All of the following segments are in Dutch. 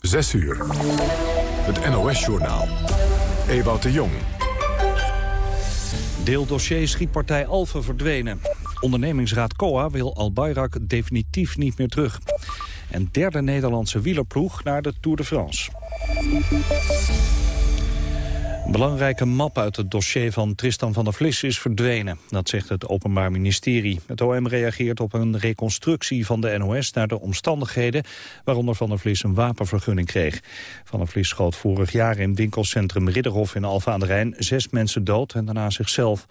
6 uur. Het NOS-journaal. Ewout de Jong. Deeldossier schietpartij Alphen verdwenen. Ondernemingsraad COA wil Al Bayrak definitief niet meer terug. En derde Nederlandse wielerploeg naar de Tour de France. Een belangrijke map uit het dossier van Tristan van der Vlis is verdwenen. Dat zegt het Openbaar Ministerie. Het OM reageert op een reconstructie van de NOS naar de omstandigheden... waaronder van der Vlis een wapenvergunning kreeg. Van der Vlis schoot vorig jaar in winkelcentrum Ridderhof in Alfa aan de Rijn... zes mensen dood en daarna zichzelf.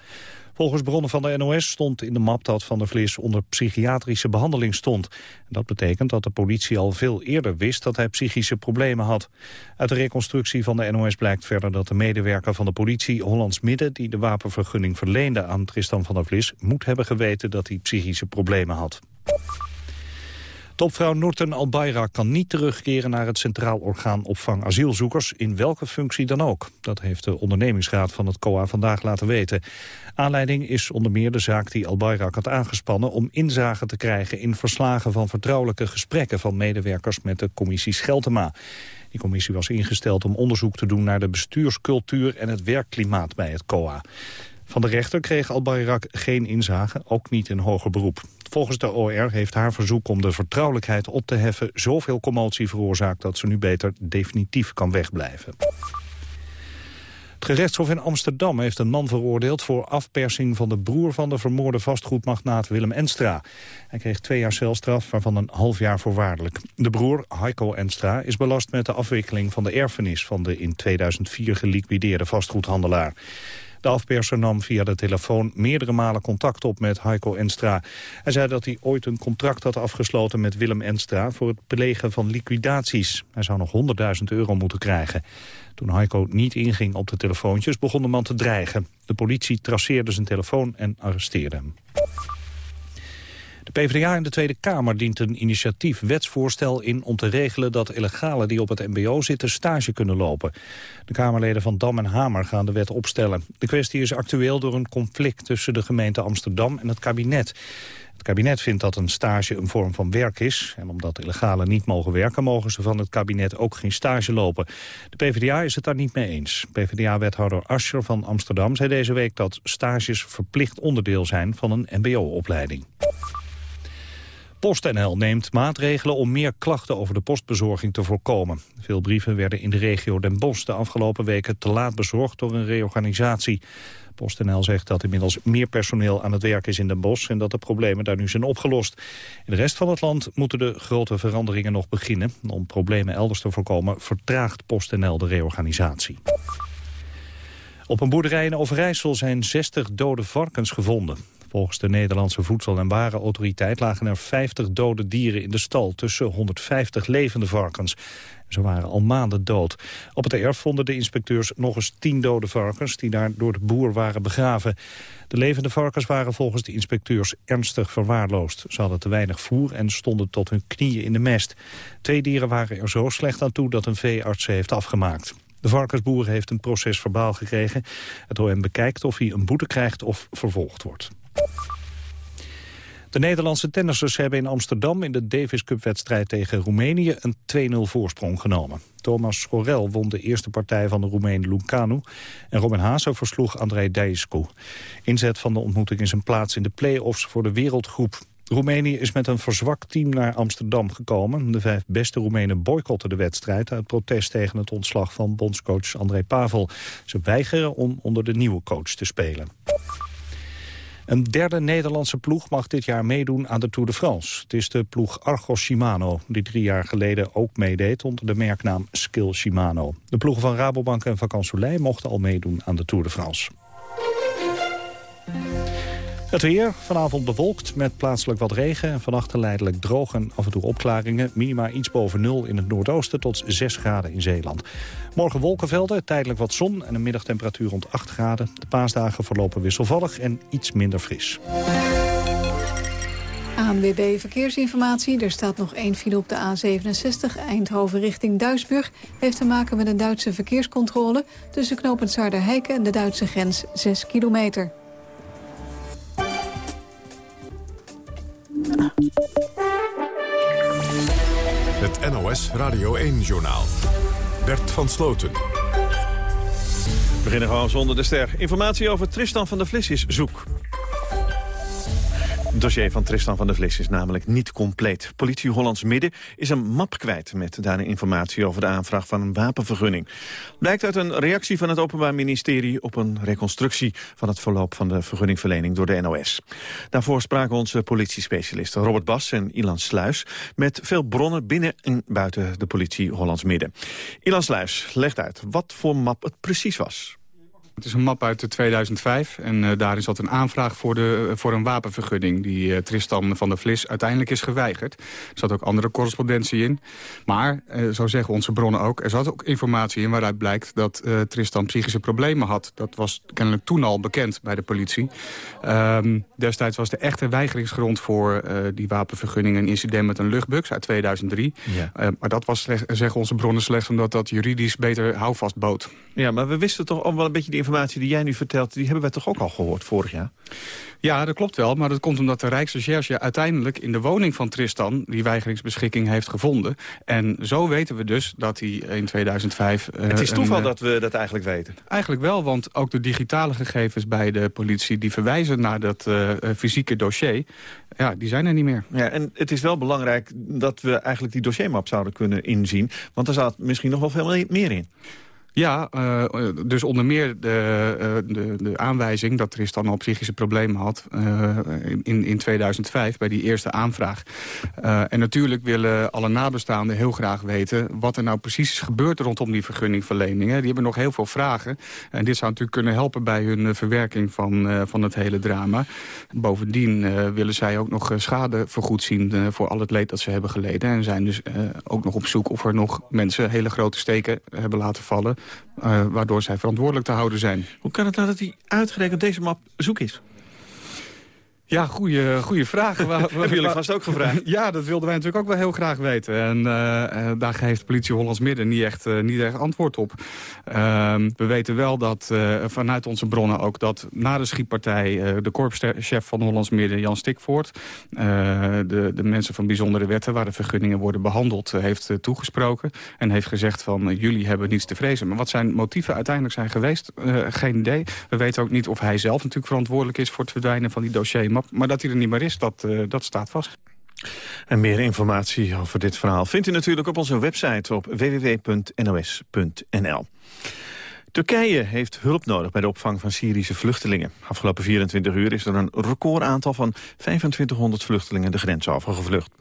Volgens bronnen van de NOS stond in de map dat Van der Vlis onder psychiatrische behandeling stond. dat betekent dat de politie al veel eerder wist dat hij psychische problemen had. Uit de reconstructie van de NOS blijkt verder dat de medewerker van de politie Hollands Midden... die de wapenvergunning verleende aan Tristan van der Vlis... moet hebben geweten dat hij psychische problemen had. Topvrouw Noorten Albayrak kan niet terugkeren naar het Centraal Orgaan Opvang Asielzoekers, in welke functie dan ook. Dat heeft de ondernemingsraad van het COA vandaag laten weten. Aanleiding is onder meer de zaak die Albayrak had aangespannen om inzage te krijgen in verslagen van vertrouwelijke gesprekken van medewerkers met de commissie Scheltema. Die commissie was ingesteld om onderzoek te doen naar de bestuurscultuur en het werkklimaat bij het COA. Van de rechter kreeg Al-Bayrak geen inzage, ook niet in hoger beroep. Volgens de OR heeft haar verzoek om de vertrouwelijkheid op te heffen... zoveel commotie veroorzaakt dat ze nu beter definitief kan wegblijven. Het gerechtshof in Amsterdam heeft een man veroordeeld voor afpersing van de broer van de vermoorde vastgoedmagnaat Willem Enstra. Hij kreeg twee jaar celstraf, waarvan een half jaar voorwaardelijk. De broer, Heiko Enstra, is belast met de afwikkeling van de erfenis van de in 2004 geliquideerde vastgoedhandelaar. De afperser nam via de telefoon meerdere malen contact op met Heiko Enstra. Hij zei dat hij ooit een contract had afgesloten met Willem Enstra... voor het belegen van liquidaties. Hij zou nog 100.000 euro moeten krijgen. Toen Heiko niet inging op de telefoontjes begon de man te dreigen. De politie traceerde zijn telefoon en arresteerde hem. De PvdA in de Tweede Kamer dient een initiatief wetsvoorstel in om te regelen dat illegalen die op het mbo zitten stage kunnen lopen. De Kamerleden van Dam en Hamer gaan de wet opstellen. De kwestie is actueel door een conflict tussen de gemeente Amsterdam en het kabinet. Het kabinet vindt dat een stage een vorm van werk is. En omdat illegalen niet mogen werken, mogen ze van het kabinet ook geen stage lopen. De PvdA is het daar niet mee eens. PvdA-wethouder Ascher van Amsterdam zei deze week dat stages verplicht onderdeel zijn van een mbo-opleiding. PostNL neemt maatregelen om meer klachten over de postbezorging te voorkomen. Veel brieven werden in de regio Den Bosch de afgelopen weken te laat bezorgd door een reorganisatie. PostNL zegt dat inmiddels meer personeel aan het werk is in Den Bosch... en dat de problemen daar nu zijn opgelost. In de rest van het land moeten de grote veranderingen nog beginnen. Om problemen elders te voorkomen vertraagt PostNL de reorganisatie. Op een boerderij in Overijssel zijn 60 dode varkens gevonden. Volgens de Nederlandse Voedsel- en Warenautoriteit lagen er 50 dode dieren in de stal tussen 150 levende varkens. Ze waren al maanden dood. Op het erf vonden de inspecteurs nog eens 10 dode varkens die daar door de boer waren begraven. De levende varkens waren volgens de inspecteurs ernstig verwaarloosd. Ze hadden te weinig voer en stonden tot hun knieën in de mest. Twee dieren waren er zo slecht aan toe dat een veearts ze heeft afgemaakt. De varkensboer heeft een proces verbaal gekregen. Het OM bekijkt of hij een boete krijgt of vervolgd wordt. De Nederlandse tennissers hebben in Amsterdam in de Davis Cup-wedstrijd tegen Roemenië een 2-0 voorsprong genomen. Thomas Schorel won de eerste partij van de Roemeen Lucanu en Robin Haase versloeg Andrei Deiscu. Inzet van de ontmoeting is een plaats in de play-offs voor de wereldgroep. Roemenië is met een verzwakt team naar Amsterdam gekomen. De vijf beste Roemenen boycotten de wedstrijd... uit protest tegen het ontslag van bondscoach André Pavel. Ze weigeren om onder de nieuwe coach te spelen. Een derde Nederlandse ploeg mag dit jaar meedoen aan de Tour de France. Het is de ploeg Argos Shimano, die drie jaar geleden ook meedeed onder de merknaam Skill Shimano. De ploegen van Rabobank en Vacan Soleil mochten al meedoen aan de Tour de France. Het weer, vanavond bewolkt met plaatselijk wat regen. En vannacht geleidelijk droog en af en toe opklaringen. Minima iets boven nul in het noordoosten tot 6 graden in Zeeland. Morgen wolkenvelden, tijdelijk wat zon en een middagtemperatuur rond 8 graden. De paasdagen verlopen wisselvallig en iets minder fris. ANWB Verkeersinformatie. Er staat nog één file op de A67 Eindhoven richting Duisburg. Heeft te maken met een Duitse verkeerscontrole. Tussen knooppunt Zaarderheiken en de Duitse grens 6 kilometer. Het NOS Radio 1-journaal. Bert van Sloten. We beginnen gewoon zonder de ster. Informatie over Tristan van der Vlis is zoek. Het dossier van Tristan van der Vlis is namelijk niet compleet. Politie Hollands Midden is een map kwijt met daarin informatie over de aanvraag van een wapenvergunning. Blijkt uit een reactie van het Openbaar Ministerie op een reconstructie van het verloop van de vergunningverlening door de NOS. Daarvoor spraken onze politiespecialisten Robert Bas en Ilan Sluis met veel bronnen binnen en buiten de politie Hollands Midden. Ilan Sluis legt uit wat voor map het precies was. Het is een map uit 2005 en uh, daarin zat een aanvraag voor, de, voor een wapenvergunning... die uh, Tristan van der Vlis uiteindelijk is geweigerd. Er zat ook andere correspondentie in. Maar, uh, zo zeggen onze bronnen ook, er zat ook informatie in... waaruit blijkt dat Tristan psychische problemen had. Dat was kennelijk toen al bekend bij de politie. Um, destijds was de echte weigeringsgrond voor die wapenvergunning... een incident met een luchtbux uit 2003. Ja. maar dat was, slecht, zeggen onze bronnen, slechts omdat dat juridisch beter houvast bood. Ja, maar we wisten toch al wel een beetje die informatie die jij nu vertelt... die hebben wij toch ook al gehoord vorig jaar? Ja, dat klopt wel. Maar dat komt omdat de Rijksrecherche uiteindelijk in de woning van Tristan... die weigeringsbeschikking heeft gevonden. En zo weten we dus dat hij in 2005... Uh, het is toeval een, dat we dat eigenlijk weten. Eigenlijk wel, want ook de digitale gegevens bij de politie... die verwijzen naar dat uh, fysieke dossier, ja, die zijn er niet meer. Ja, en het is wel belangrijk dat we eigenlijk die dossiermap zouden kunnen inzien. Want er staat misschien nog wel veel meer in. Ja, uh, dus onder meer de, uh, de, de, aanwijzing dat Tristan al psychische problemen had uh, in, in 2005 bij die eerste aanvraag. en natuurlijk willen alle nabestaanden heel graag weten wat er nou precies is gebeurd rondom die vergunningverleningen. Die hebben nog heel veel vragen. En dit zou natuurlijk kunnen helpen bij hun verwerking van, van het hele drama. Bovendien willen zij ook nog schade vergoed zien voor al het leed dat ze hebben geleden. En zijn dus ook nog op zoek of er nog mensen hele grote steken hebben laten vallen waardoor zij verantwoordelijk te houden zijn. Hoe kan het nou dat hij uitgerekend deze map zoek is? Ja, goede, goede vraag. Hebben jullie vast ook gevraagd? Ja, dat wilden wij natuurlijk ook wel heel graag weten. En uh, daar geeft politie Hollands Midden niet echt, uh, niet echt antwoord op. Uh, we weten wel dat vanuit onze bronnen ook dat na de schietpartij... de korpschef van Hollands Midden, Jan Stikvoort... de, de mensen van bijzondere wetten waar de vergunningen worden behandeld... heeft toegesproken en heeft gezegd van jullie hebben niets te vrezen. Maar wat zijn motieven uiteindelijk zijn geweest? geen idee. We weten ook niet of hij zelf natuurlijk verantwoordelijk is... voor het verdwijnen van die dossier maar dat hij er niet meer is, dat, uh, dat staat vast. En meer informatie over dit verhaal vindt u natuurlijk op onze website op www.nos.nl. Turkije heeft hulp nodig bij de opvang van Syrische vluchtelingen. Afgelopen 24 uur is er een recordaantal van 2500 vluchtelingen de grens overgevlucht.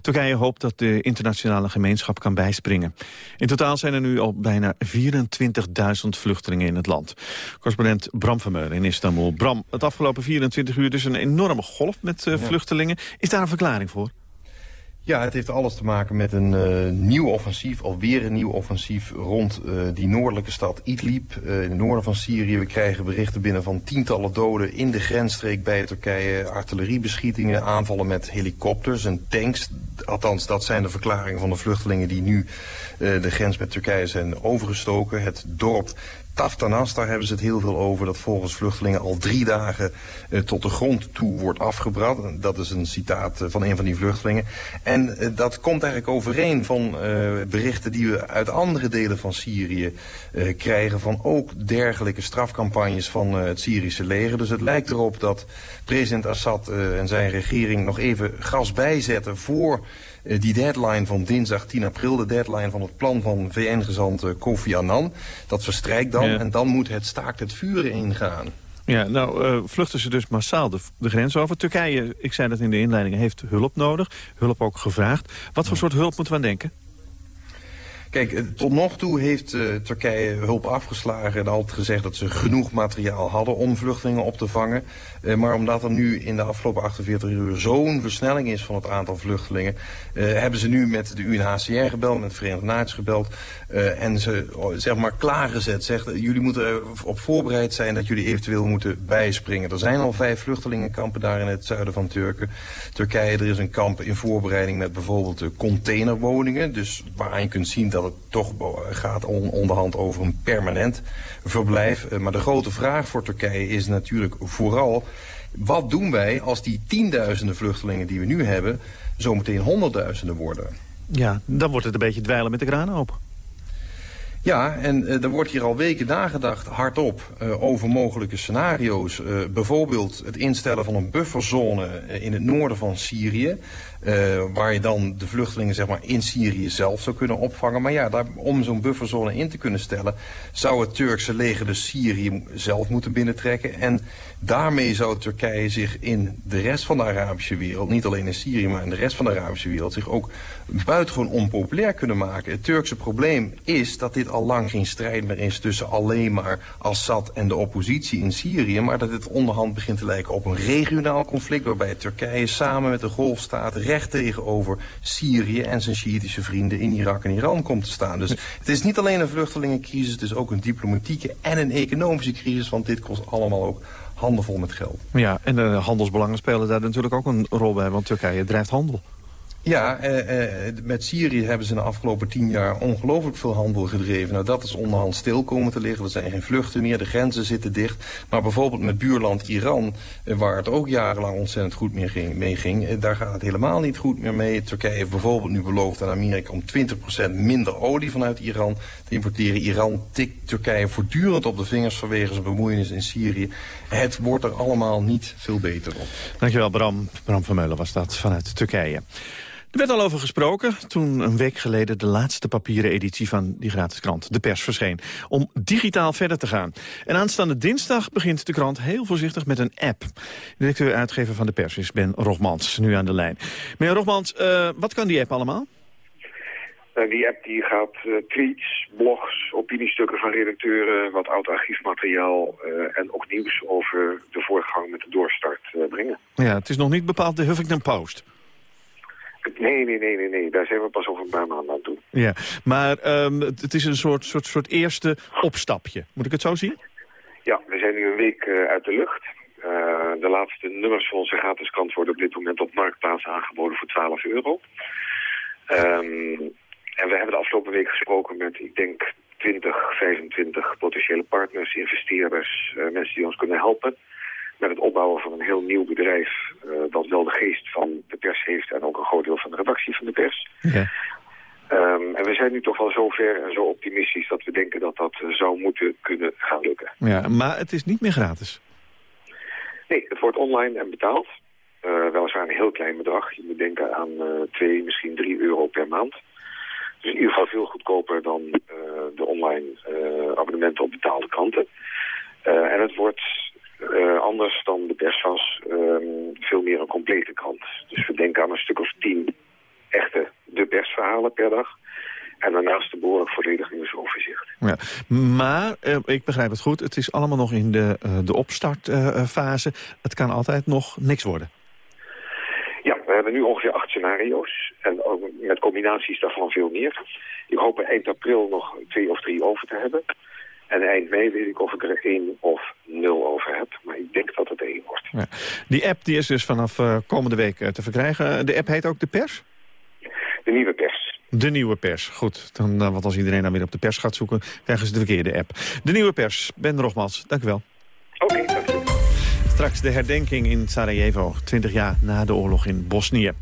Turkije hoopt dat de internationale gemeenschap kan bijspringen. In totaal zijn er nu al bijna 24.000 vluchtelingen in het land. Correspondent Bram Vermeulen in Istanbul. Bram, het afgelopen 24 uur dus een enorme golf met uh, vluchtelingen. Is daar een verklaring voor? Ja, het heeft alles te maken met een uh, nieuw offensief, alweer een nieuw offensief rond uh, die noordelijke stad Idlib, uh, in het noorden van Syrië. We krijgen berichten binnen van tientallen doden in de grensstreek bij Turkije, artilleriebeschietingen, aanvallen met helikopters en tanks. Althans, dat zijn de verklaringen van de vluchtelingen die nu de grens met Turkije zijn overgestoken. Het dorp Taftanas, daar hebben ze het heel veel over, dat volgens vluchtelingen al drie dagen uh, tot de grond toe wordt afgebrand. Dat is een citaat uh, van een van die vluchtelingen. En uh, dat komt eigenlijk overeen van berichten die we uit andere delen van Syrië krijgen van ook dergelijke strafcampagnes van het Syrische leger. Dus het lijkt erop dat president Assad en zijn regering nog even gas bijzetten voor eh, die deadline van dinsdag 10 april, de deadline van het plan van VN-gezant eh, Kofi Annan, dat verstrijkt dan en dan moet het staakt het vuren ingaan. Ja, nou uh, vluchten ze dus massaal de, de, grens over. Turkije, ik zei dat in de inleiding, heeft hulp nodig. Hulp ook gevraagd. Wat voor soort hulp moeten we aan denken? Kijk, eh, tot nog toe heeft uh, Turkije hulp afgeslagen en altijd gezegd dat ze genoeg materiaal hadden om vluchtelingen op te vangen. Uh, maar omdat er nu in de afgelopen 48 uur zo'n versnelling is van het aantal vluchtelingen, hebben ze nu met de UNHCR gebeld, met de Verenigde Naties gebeld en ze zeg maar klaargezet. Zegt, jullie moeten op voorbereid zijn dat jullie eventueel moeten bijspringen. Er zijn al vijf vluchtelingenkampen daar in het zuiden van Turken. Turkije, er is een kamp in voorbereiding met bijvoorbeeld containerwoningen, dus waar je kunt zien dat het toch gaat on onderhand over een permanent verblijf. Eh, maar de grote vraag voor Turkije is natuurlijk vooral... wat doen wij als die tienduizenden vluchtelingen die we nu hebben... zometeen honderdduizenden worden? Ja, dan wordt het een beetje dweilen met de kraan open. Ja, en uh, er wordt hier al weken nagedacht hardop uh, over mogelijke scenario's. Uh, bijvoorbeeld het instellen van een bufferzone in het noorden van Syrië. Uh, waar je dan de vluchtelingen zeg maar, in Syrië zelf zou kunnen opvangen. Maar ja, daar, om zo'n bufferzone in te kunnen stellen... zou het Turkse leger dus Syrië zelf moeten binnentrekken. En daarmee zou Turkije zich in de rest van de Arabische wereld... niet alleen in Syrië, maar in de rest van de Arabische wereld... zich ook buitengewoon onpopulair kunnen maken. Het Turkse probleem is dat dit al lang geen strijd meer is... tussen alleen maar Assad en de oppositie in Syrië... maar dat het onderhand begint te lijken op een regionaal conflict... waarbij Turkije samen met de golfstaten recht tegenover Syrië en zijn Sjiitische vrienden in Irak en Iran komt te staan. Dus het is niet alleen een vluchtelingencrisis, het is ook een diplomatieke en een economische crisis, want dit kost allemaal ook handenvol met geld. Ja, en de handelsbelangen spelen daar natuurlijk ook een rol bij, want Turkije drijft handel. Ja, eh, eh, met Syrië hebben ze de afgelopen tien jaar ongelooflijk veel handel gedreven. Nou, dat is onderhand stil komen te liggen. Er zijn geen vluchten meer, de grenzen zitten dicht. Maar bijvoorbeeld met buurland Iran, eh, waar het ook jarenlang ontzettend goed mee ging, mee ging eh, daar gaat het helemaal niet goed meer mee. Turkije heeft bijvoorbeeld nu beloofd aan Amerika om 20% minder olie vanuit Iran te importeren. Iran tikt Turkije voortdurend op de vingers vanwege zijn bemoeienis in Syrië. Het wordt er allemaal niet veel beter op. Dankjewel Bram. Bram van Meulen was dat vanuit Turkije. Er werd al over gesproken toen een week geleden de laatste papieren editie van die gratis krant, De Pers, verscheen. Om digitaal verder te gaan. En aanstaande dinsdag begint de krant heel voorzichtig met een app. Directeur-uitgever van De Pers is Ben Rogmans, nu aan de lijn. Meneer Rogmans, uh, wat kan die app allemaal? Uh, die app die gaat uh, tweets, blogs, opiniestukken van redacteuren, wat oud archiefmateriaal uh, en ook nieuws over de voortgang met de doorstart brengen. Ja, het is nog niet bepaald de Huffington Post. Nee, nee, nee, nee, nee. Daar zijn we pas over een paar maanden aan toe. Ja, maar um, het is een soort, soort, soort eerste opstapje. Moet ik het zo zien? Ja, we zijn nu een week uh, uit de lucht. Uh, de laatste nummers van onze gratis krant worden op dit moment op Marktplaats aangeboden voor 12 euro. Um, en we hebben de afgelopen week gesproken met, ik denk, 20, 25 potentiële partners, investeerders, uh, mensen die ons kunnen helpen met het opbouwen van een heel nieuw bedrijf... Uh, dat wel de geest van de pers heeft en ook een groot deel van de redactie van de pers. Ja. Um, en we zijn nu toch wel zo ver en zo optimistisch dat we denken dat dat uh, zou moeten kunnen gaan lukken. Ja, maar het is niet meer gratis. Nee, het wordt online en betaald. Uh, weliswaar een heel klein bedrag. Je moet denken aan 2, misschien 3 euro per maand. Dus in ieder geval veel goedkoper dan de online abonnementen op betaalde kranten. en het wordt uh, anders dan de pers was, um, veel meer een complete krant. Dus we denken aan een stuk of tien echte de persverhalen per dag. En daarnaast de behoorlijk volledig nieuwsoverzicht. Ja, maar, uh, ik begrijp het goed, het is allemaal nog in de, uh, de opstartfase. het kan altijd nog niks worden. Ja, we hebben nu ongeveer acht scenario's. En ook met combinaties daarvan veel meer. Ik hoop eind april nog twee of drie over te hebben. En eind mei weet ik of ik er één of nul over heb. Maar ik denk dat het één wordt. Ja. Die app die is dus vanaf uh, komende week uh, te verkrijgen. De app heet ook De Pers? De Nieuwe Pers. De Nieuwe Pers, goed. Dan, uh, want als iedereen dan weer op de pers gaat zoeken... krijgen ze de verkeerde app. De Nieuwe Pers, Ben Rogmans, dank u wel. Oké, okay, dank u. Straks de herdenking in Sarajevo, 20 jaar na de oorlog in Bosnië.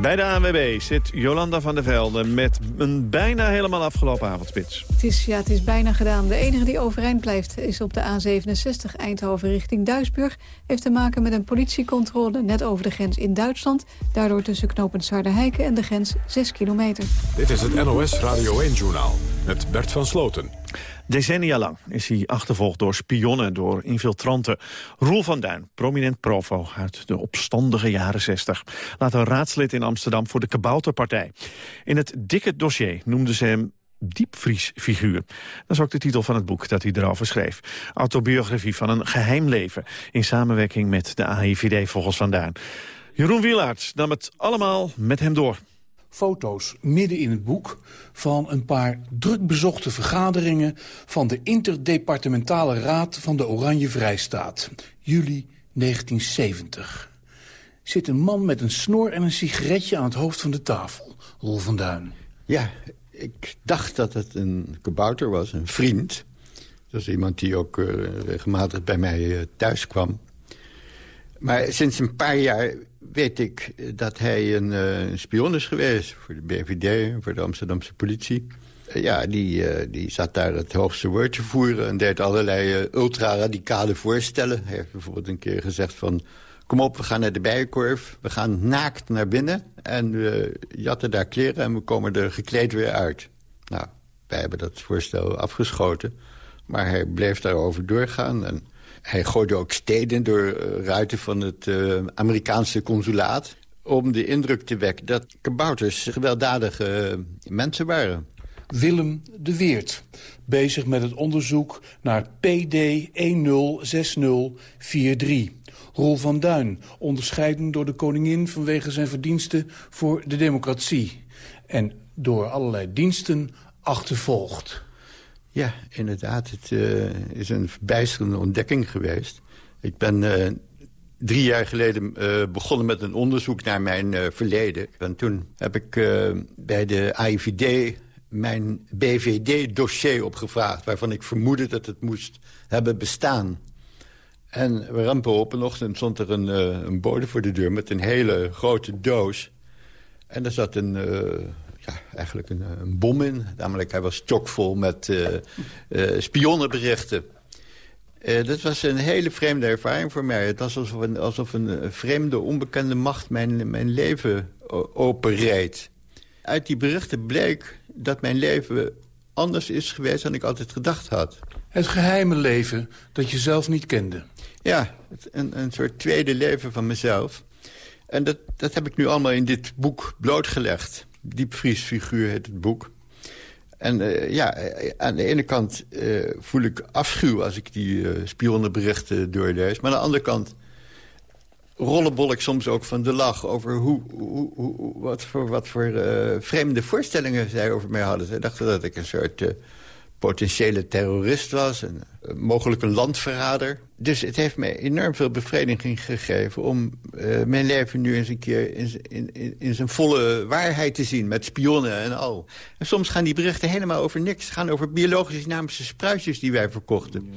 Bij de ANWB zit Jolanda van der Velde met een bijna helemaal afgelopen avondspits. Het is, ja, het is bijna gedaan. De enige die overeind blijft is op de A67 Eindhoven richting Duisburg. Heeft te maken met een politiecontrole net over de grens in Duitsland. Daardoor tussen knooppunt Zuiderheiken en de grens 6 kilometer. Dit is het NOS Radio 1-journaal met Bert van Sloten. Decennia lang is hij achtervolgd door spionnen, door infiltranten. Roel van Duin, prominent provo uit de opstandige jaren 60. Later raadslid in Amsterdam voor de Kabouterpartij. In het dikke dossier noemden ze hem diepvriesfiguur. Dat is ook de titel van het boek dat hij erover schreef. Autobiografie van een geheim leven in samenwerking met de AIVD volgens Van Duin. Jeroen Wielaert nam het allemaal met hem door foto's midden in het boek van een paar druk bezochte vergaderingen van de Interdepartementale Raad van de Oranje Vrijstaat, juli 1970. Zit een man met een snor en een sigaretje aan het hoofd van de tafel, Roel van Duin. Ja, ik dacht dat het een kabouter was, een vriend. Dat is iemand die ook uh, regelmatig bij mij uh, thuis kwam. Maar sinds een paar jaar weet ik dat hij een uh, spion is geweest voor de BVD, voor de Amsterdamse politie. Uh, ja, die, die zat daar het hoogste woord te voeren en deed allerlei ultra-radicale voorstellen. Hij heeft bijvoorbeeld een keer gezegd van... kom op, we gaan naar de bijenkorf, we gaan naakt naar binnen... en we jatten daar kleren en we komen er gekleed weer uit. Nou, wij hebben dat voorstel afgeschoten, maar hij bleef daarover doorgaan... En hij gooide ook steden door uh, ruiten van het uh, Amerikaanse consulaat... om de indruk te wekken dat kabouters gewelddadige mensen waren. Willem de Weert, bezig met het onderzoek naar PD 106043. Roel van Duin, onderscheiden door de koningin vanwege zijn verdiensten voor de democratie. En door allerlei diensten achtervolgd. Ja, inderdaad. Het uh, is een verbijsterende ontdekking geweest. Ik ben uh, drie jaar geleden uh, begonnen met een onderzoek naar mijn verleden. En toen heb ik bij de AIVD mijn BVD-dossier opgevraagd... waarvan ik vermoedde dat het moest hebben bestaan. En we rampen op een ochtend stond er een, een bode voor de deur... met een hele grote doos. En daar zat een ja, eigenlijk een, een, bom in. Namelijk, hij was stokvol met uh, uh, spionnenberichten. Uh, dat was een hele vreemde ervaring voor mij. Het was alsof een, alsof een vreemde, onbekende macht mijn, mijn leven openreed. Uit die berichten bleek dat mijn leven anders is geweest dan ik altijd gedacht had. Het geheime leven dat je zelf niet kende. Ja, een, een soort tweede leven van mezelf. En dat, dat heb ik nu allemaal in dit boek blootgelegd diepvriesfiguur heet het boek. En uh, ja, aan de ene kant uh, voel ik afschuw als ik die spionnenberichten doorlees. Maar aan de andere kant rollenbol ik soms ook van de lach... over hoe, hoe, hoe wat voor, wat voor vreemde voorstellingen zij over mij hadden. Zij dachten dat ik een soort potentiële terrorist was. En, mogelijk een landverrader. Dus het heeft mij enorm veel bevrediging gegeven... om uh, mijn leven nu eens een keer in, in, in, zijn volle waarheid te zien. Met spionnen en al. En soms gaan die berichten helemaal over niks. Gaan over biologische dynamische spruitjes die wij verkochten.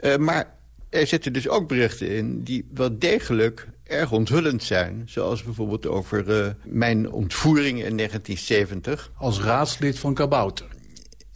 Uh, maar er zitten dus ook berichten in die wel degelijk erg onthullend zijn. Zoals bijvoorbeeld over mijn ontvoering in 1970. Als raadslid van Kabouter.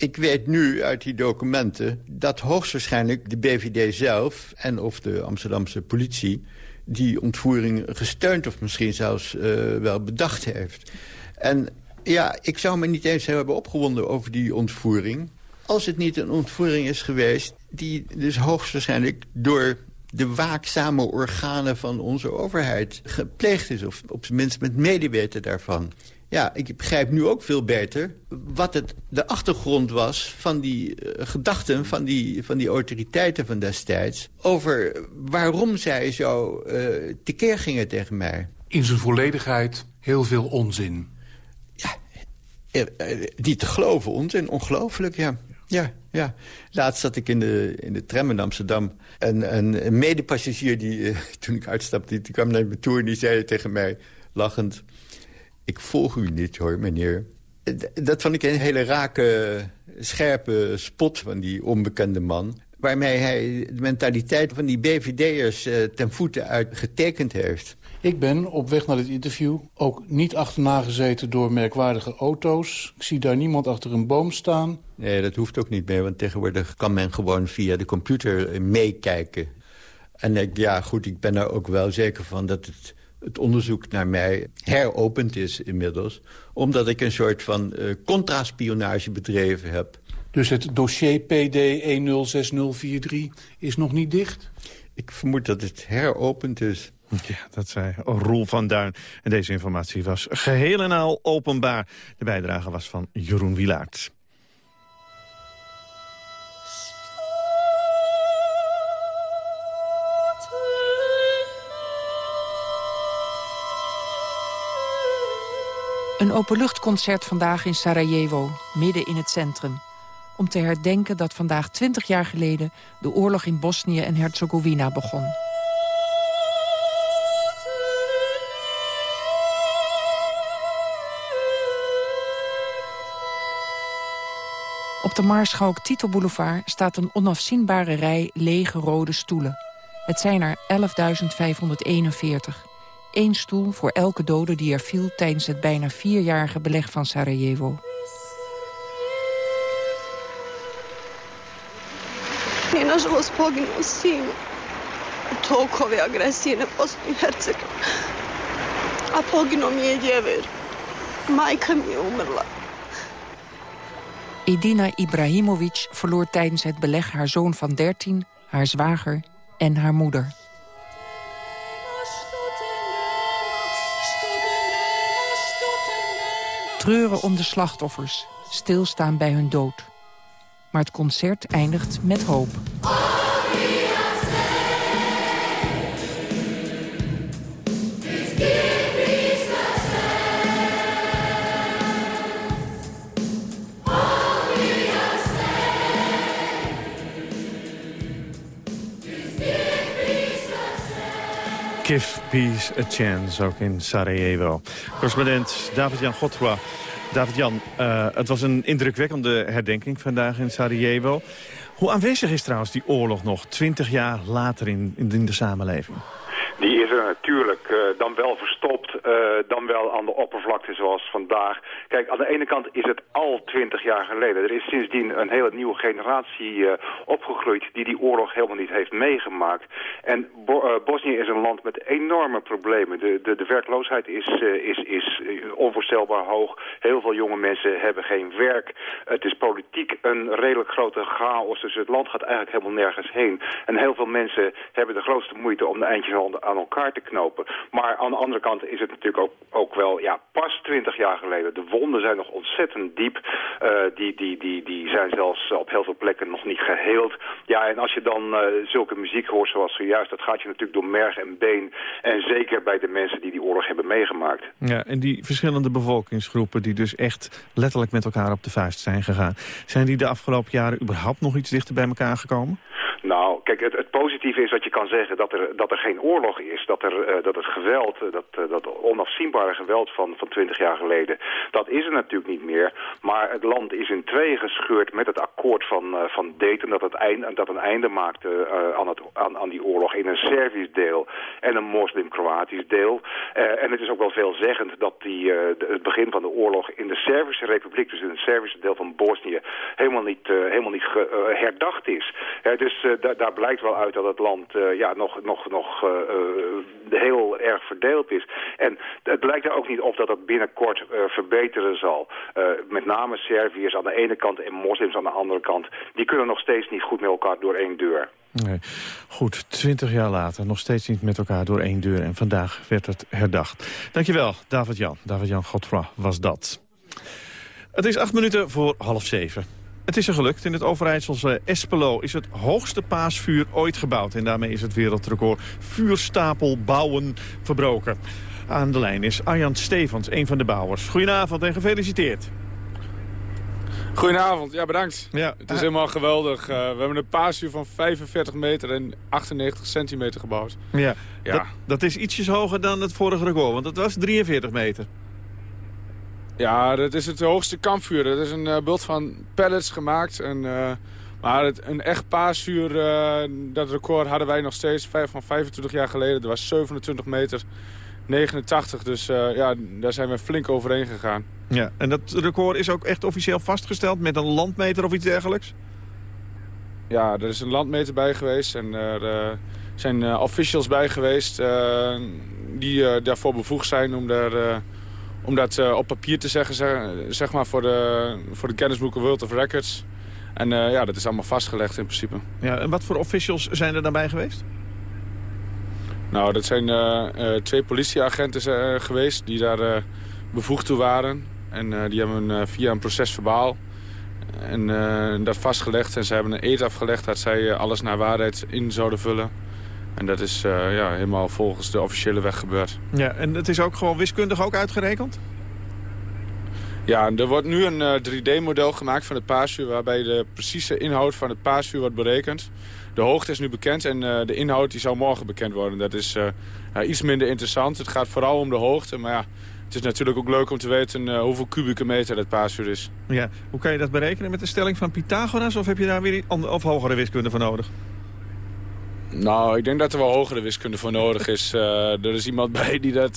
Ik weet nu uit die documenten dat hoogstwaarschijnlijk de BVD zelf... en of de Amsterdamse politie die ontvoering gesteund... of misschien zelfs uh, wel bedacht heeft. En ja, ik zou me niet eens hebben opgewonden over die ontvoering... als het niet een ontvoering is geweest... die dus hoogstwaarschijnlijk door de waakzame organen van onze overheid gepleegd is. Of op zijn minst met medeweten daarvan. Ja, ik begrijp nu ook veel beter wat het, de achtergrond was van die uh, gedachten van die, van die autoriteiten van destijds... over waarom zij zo uh, tekeer gingen tegen mij. In zijn volledigheid heel veel onzin. Ja, niet te geloven, onzin, ongelooflijk, ja. Ja, ja. Laatst zat ik in de, in de tram in Amsterdam. En een, een medepassagier, die, toen ik uitstapte, die kwam naar me toe... en die zei tegen mij, lachend... Ik volg u niet hoor, meneer. Dat vond ik een hele rake, scherpe spot van die onbekende man. Waarmee hij de mentaliteit van die BVD'ers uh, ten voeten uit getekend heeft. Ik ben op weg naar dit interview ook niet achterna gezeten door merkwaardige auto's. Ik zie daar niemand achter een boom staan. Nee, dat hoeft ook niet meer, want tegenwoordig kan men gewoon via de computer meekijken. En ik, ja, goed, ik ben er ook wel zeker van dat het het onderzoek naar mij heropend is inmiddels. Omdat ik een soort van uh, contraspionage bedreven heb. Dus het dossier PD 106043 is nog niet dicht? Ik vermoed dat het heropend is. Ja, dat zei Roel van Duin. En deze informatie was geheel en al openbaar. De bijdrage was van Jeroen Wilaert. Een openluchtconcert vandaag in Sarajevo, midden in het centrum. Om te herdenken dat vandaag 20 jaar geleden... de oorlog in Bosnië en Herzegovina begon. Op de Maarschalk Tito Boulevard staat een onafzienbare rij lege rode stoelen. Het zijn er 11.541. Eén stoel voor elke dode die er viel tijdens het bijna vierjarige beleg van Sarajevo. I nažalost poginuo sin u toku ove agresije na Bosnu i Hercegovinu. A poginuo mi je djever. Majka mi je umrla. Edina Ibrahimovic verloor tijdens het beleg haar zoon van 13, haar zwager en haar moeder. Treuren om de slachtoffers, stilstaan bij hun dood. Maar het concert eindigt met hoop. Peace a chance, ook in Sarajevo. Correspondent David-Jan Godfroy. David-Jan, uh, het was een indrukwekkende herdenking vandaag in Sarajevo. Hoe aanwezig is trouwens die oorlog nog, twintig jaar later in, in de samenleving? Natuurlijk uh, dan wel verstopt, uh, dan wel aan de oppervlakte zoals vandaag. Kijk, aan de ene kant is het al twintig jaar geleden. Er is sindsdien een hele nieuwe generatie uh, opgegroeid die die oorlog helemaal niet heeft meegemaakt. En Bo Bosnië is een land met enorme problemen. De, de, de werkloosheid is, is, is onvoorstelbaar hoog. Heel veel jonge mensen hebben geen werk. Het is politiek een redelijk grote chaos, dus het land gaat eigenlijk helemaal nergens heen. En heel veel mensen hebben de grootste moeite om de eindjes aan elkaar te knopen. Maar aan de andere kant is het natuurlijk ook, ook wel ja, pas twintig jaar geleden. De wonden zijn nog ontzettend diep. Uh, die, die, die, die zijn zelfs op heel veel plekken nog niet geheeld. Ja, en als je dan uh, zulke muziek hoort zoals zojuist... dat gaat je natuurlijk door merg en been. En zeker bij de mensen die die oorlog hebben meegemaakt. Ja, en die verschillende bevolkingsgroepen... die dus echt letterlijk met elkaar op de vuist zijn gegaan. Zijn die de afgelopen jaren überhaupt nog iets dichter bij elkaar gekomen? Nou, kijk, het, het positieve is dat je kan zeggen dat er, dat er geen oorlog is. Dat, er, uh, dat het geweld, uh, dat, uh, dat onafzienbare geweld van, van 20 jaar geleden, dat is er natuurlijk niet meer. Maar het land is in tweeën gescheurd met het akkoord van, van Dayton, dat, het eind, dat een einde maakte aan, het, aan, aan die oorlog in een Servisch deel en een moslim-Kroatisch deel. en het is ook wel veelzeggend dat die, het begin van de oorlog in de Servische Republiek, dus in het Servische deel van Bosnië, helemaal niet, helemaal niet herdacht is. dus da daar blijkt wel uit dat het land uh, ja, nog, nog, nog uh, heel erg verdeeld is. En het blijkt er ook niet op dat dat binnenkort verbeteren zal. met name Serviërs aan de ene kant en moslims aan de andere kant. Die kunnen nog steeds niet goed met elkaar door één deur. Nee. Goed, twintig jaar later nog steeds niet met elkaar door één deur. En vandaag werd het herdacht. Dankjewel, David-Jan. David-Jan Godfra was dat. Het is acht minuten voor half zeven. Het is er gelukt. In het Overijsselse Espelo is het hoogste paasvuur ooit gebouwd. En daarmee is het wereldrecord vuurstapel bouwen verbroken. Aan de lijn is Arjan Stevens, een van de bouwers. Goedenavond en gefeliciteerd. Goedenavond, ja bedankt. Ja. Het is helemaal geweldig. Uh, we hebben een paasvuur van 45 meter en 98 centimeter gebouwd. Ja, ja. Dat, dat is ietsjes hoger dan het vorige record, want dat was 43 meter. Ja, dat is het hoogste kampvuur. Dat is een uh, bult van pellets gemaakt. En, uh, maar het, een echt paasvuur, uh, dat record hadden wij nog steeds van 25 jaar geleden. Dat was 27 meter 89. Dus ja, daar zijn we flink overheen gegaan. Ja, en dat record is ook echt officieel vastgesteld met een landmeter of iets dergelijks? Ja, er is een landmeter bij geweest en er zijn officials bij geweest die daarvoor bevoegd zijn om daar om dat uh, op papier te zeggen, zeg, zeg, maar voor de, voor de kennisboeken World of Records. En uh, ja, dat is allemaal vastgelegd in principe. Ja, en wat voor officials zijn er daarbij geweest? Nou, dat zijn uh, twee politieagenten geweest die daar bevoegd toe waren. En die hebben via een proces verbaal en, dat vastgelegd. En ze hebben een eet afgelegd dat zij alles naar waarheid in zouden vullen. En dat is uh, ja, helemaal volgens de officiële weg gebeurd. Ja, en het is ook gewoon wiskundig ook uitgerekend? Ja, er wordt nu een uh, 3D-model gemaakt van het paasvuur... waarbij de precieze inhoud van het paasvuur wordt berekend. De hoogte is nu bekend en uh, de inhoud die zal morgen bekend worden. Dat is iets minder interessant. Het gaat vooral om de hoogte, maar ja... Het is natuurlijk ook leuk om te weten hoeveel kubieke meter het paasvuur is. Ja, hoe kan je dat berekenen? Met de stelling van Pythagoras of heb je daar weer of hogere wiskunde voor nodig? Nou, ik denk dat er wel hogere wiskunde voor nodig is. er is iemand bij die, dat,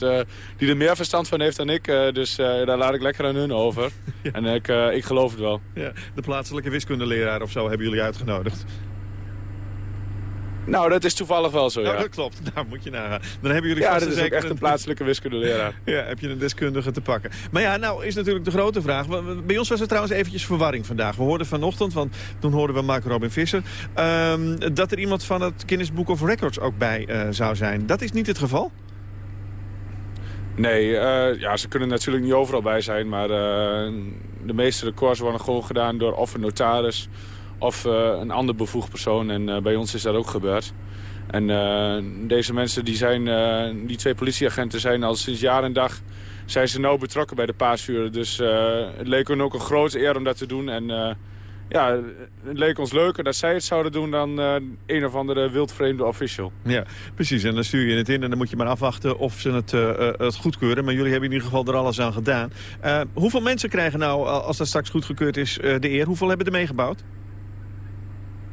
die er meer verstand van heeft dan ik. dus daar laat ik lekker aan hun over. En ik, ik geloof het wel. Ja, de plaatselijke wiskundeleraar of zo hebben jullie uitgenodigd. Nou, dat is toevallig wel zo, ja. Oh, dat klopt. Nou, moet je nagaan. Dan hebben jullie ja, dat is zeker echt een plaatselijke wiskundeleraar. ja, heb je een deskundige te pakken. Maar ja, nou is natuurlijk de grote vraag. Bij ons was er trouwens eventjes verwarring vandaag. We hoorden vanochtend, want toen hoorden we Mark Robin Visser... Ehm, dat er iemand van het Guinness Book of Records ook bij uh, zou zijn. Dat is niet het geval? Nee, uh, ja, ze kunnen natuurlijk niet overal bij zijn. Maar uh, de meeste records worden gewoon gedaan door of een notaris of uh, een ander bevoegd persoon. En uh, bij ons is dat ook gebeurd. En uh, deze mensen, die, zijn, die twee politieagenten zijn al sinds jaar en dag zijn ze nauw betrokken bij de paasvuren. Dus het leek ons ook een grote eer om dat te doen. En ja, het leek ons leuker dat zij het zouden doen dan een of andere wildvreemde official. Ja, precies. En dan stuur je het in en dan moet je maar afwachten of ze het, het goedkeuren. Maar jullie hebben in ieder geval er alles aan gedaan. hoeveel mensen krijgen nou, als dat straks goedgekeurd is, de eer? Hoeveel hebben er meegebouwd?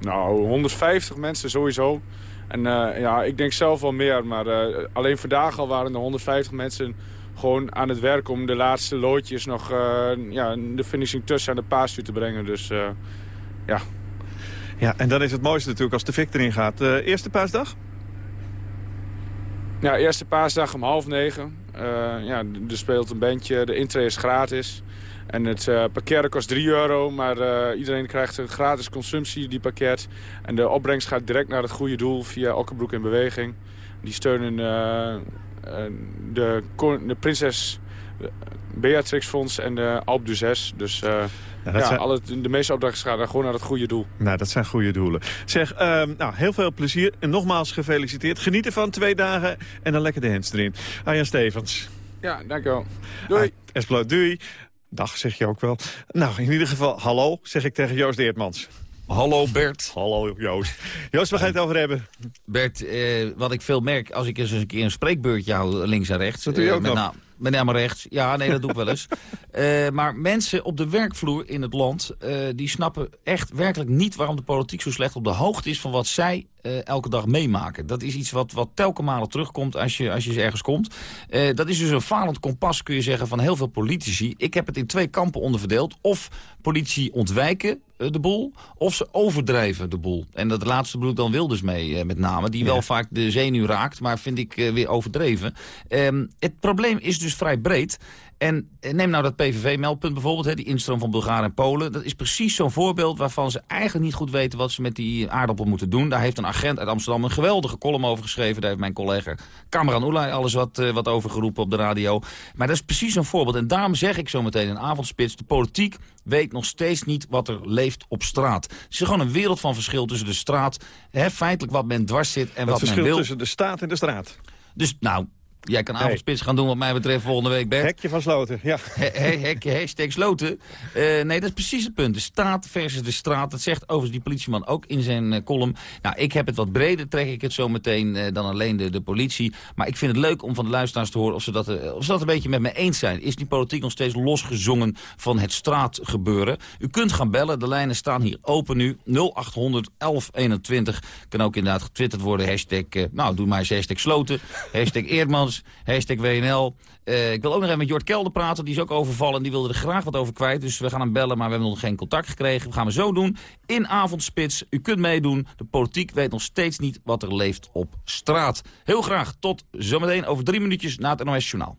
Nou, 150 mensen sowieso. En uh, ja, ik denk zelf wel meer. Maar uh, alleen vandaag al waren er 150 mensen gewoon aan het werk... om de laatste loodjes nog uh, ja, de finishing tussen aan de paastuur te brengen. Dus ja. Ja, en dan is het mooiste natuurlijk als de Vic erin gaat. eerste paasdag? Ja, eerste paasdag om half negen. ja, er speelt een bandje, de intree is gratis. En het uh, parkeren kost 3 euro, maar uh, iedereen krijgt een gratis consumptie die parkeert. En de opbrengst gaat direct naar het goede doel via Okkerbroek in Beweging. Die steunen uh, de, de Prinses Beatrix Fonds en de Alp du Zes. Dus ja, ja zijn... alle, de meeste opdrachten gaan gewoon naar het goede doel. Nou, dat zijn goede doelen. Zeg, ehm, nou, heel veel plezier en nogmaals gefeliciteerd. Geniet ervan twee dagen en dan lekker de hands erin. Arjan Stevens. Ja, dankjewel. Doei. Ah, doei. Dag, zeg je ook wel. Nou, in ieder geval, hallo, zeg ik tegen Joost Eertmans. Hallo Bert. Hallo Joost. Joost, waar ga je het over hebben? Bert, eh, wat ik veel merk als ik eens een keer een spreekbeurtje hou links en rechts. Dat doe je ook uh, nog? Met name rechts. Ja, nee, dat doe ik wel eens. Uh, maar mensen op de werkvloer in het land... Uh, die snappen echt werkelijk niet waarom de politiek zo slecht op de hoogte is... van wat zij uh, elke dag meemaken. Dat is iets wat, wat telkens malen terugkomt als je, als je ergens komt. dat is dus een falend kompas, kun je zeggen, van heel veel politici. Ik heb het in twee kampen onderverdeeld. Of politici ontwijken de boel, of ze overdrijven de boel. En dat laatste bedoel ik dan Wilders mee, met name. Die ja. wel vaak de zenuw raakt, maar vind ik weer overdreven. Ehm, het probleem is dus vrij breed. En neem nou dat PVV-meldpunt bijvoorbeeld, hè, die instroom van Bulgaren en Polen. Dat is precies zo'n voorbeeld waarvan ze eigenlijk niet goed weten wat ze met die aardappel moeten doen. Daar heeft een agent uit Amsterdam een geweldige column over geschreven. Daar heeft mijn collega Cameron Oelai alles wat, uh, wat over geroepen op de radio. Maar dat is precies zo'n voorbeeld. En daarom zeg ik zo meteen in avondspits, de politiek weet nog steeds niet wat er leeft op straat. Het is gewoon een wereld van verschil tussen de straat, hè, feitelijk wat men dwars zit en wat men wil. Het verschil tussen de staat en de straat. Dus nou, Jij kan avondspits gaan doen wat mij betreft volgende week, Bert. Hekje van Sloten, ja. He, hekje, hashtag Sloten. Uh, nee, dat is precies het punt. De staat versus de straat. Dat zegt overigens die politieman ook in zijn uh, column. Nou, ik heb het wat breder, trek ik het zo meteen uh, dan alleen de, de politie. Maar ik vind het leuk om van de luisteraars te horen of ze, dat, of ze dat een beetje met me eens zijn. Is die politiek nog steeds losgezongen van het straatgebeuren? U kunt gaan bellen, de lijnen staan hier open nu. 0800 1121. Kan ook inderdaad getwitterd worden. Hashtag, nou, doe maar eens hashtag Sloten. Hashtag Eerdmans. Hashtag WNL. Uh, ik wil ook nog even met Jort Kelder praten. Die is ook overvallen en die wilde er graag wat over kwijt. Dus we gaan hem bellen, maar we hebben nog geen contact gekregen. We gaan we zo doen. In Avondspits. U kunt meedoen. De politiek weet nog steeds niet wat er leeft op straat. Heel graag tot zometeen over drie minuutjes na het NOS Journaal.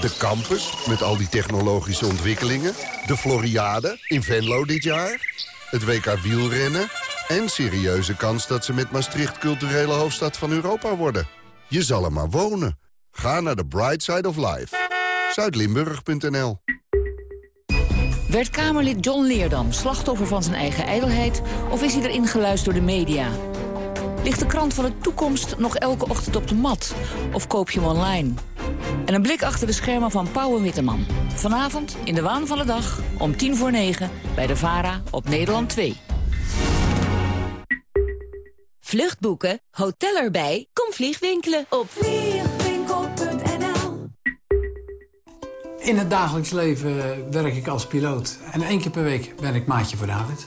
De campus, met al die technologische ontwikkelingen. De Floriade, in Venlo dit jaar. Het WK wielrennen. En serieuze kans dat ze met Maastricht culturele hoofdstad van Europa worden. Je zal er maar wonen. Ga naar de Bright Side of Life. Zuidlimburg.nl Werd Kamerlid John Leerdam slachtoffer van zijn eigen ijdelheid... of is hij erin geluisterd door de media? Ligt de krant van de toekomst nog elke ochtend op de mat? Of koop je hem online? En een blik achter de schermen van Pauw en Witteman. Vanavond in de waan van de dag om tien voor negen bij de VARA op Nederland 2. Vluchtboeken, hotel erbij, kom vliegwinkelen op vliegwinkel.nl In het dagelijks leven werk ik als piloot. En één keer per week ben ik maatje voor David.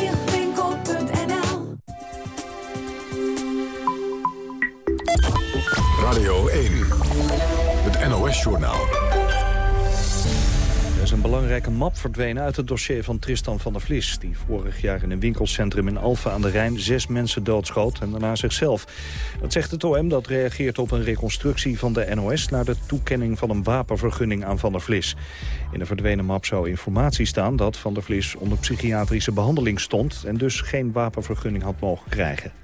Radio 1, het NOS-journaal. Er is een belangrijke map verdwenen uit het dossier van Tristan van der Vlis... die vorig jaar in een winkelcentrum in Alphen aan de Rijn zes mensen doodschoot en daarna zichzelf. Dat zegt het OM dat reageert op een reconstructie van de NOS... naar de toekenning van een wapenvergunning aan van der Vlis. In de verdwenen map zou informatie staan dat van der Vlis onder psychiatrische behandeling stond... en dus geen wapenvergunning had mogen krijgen.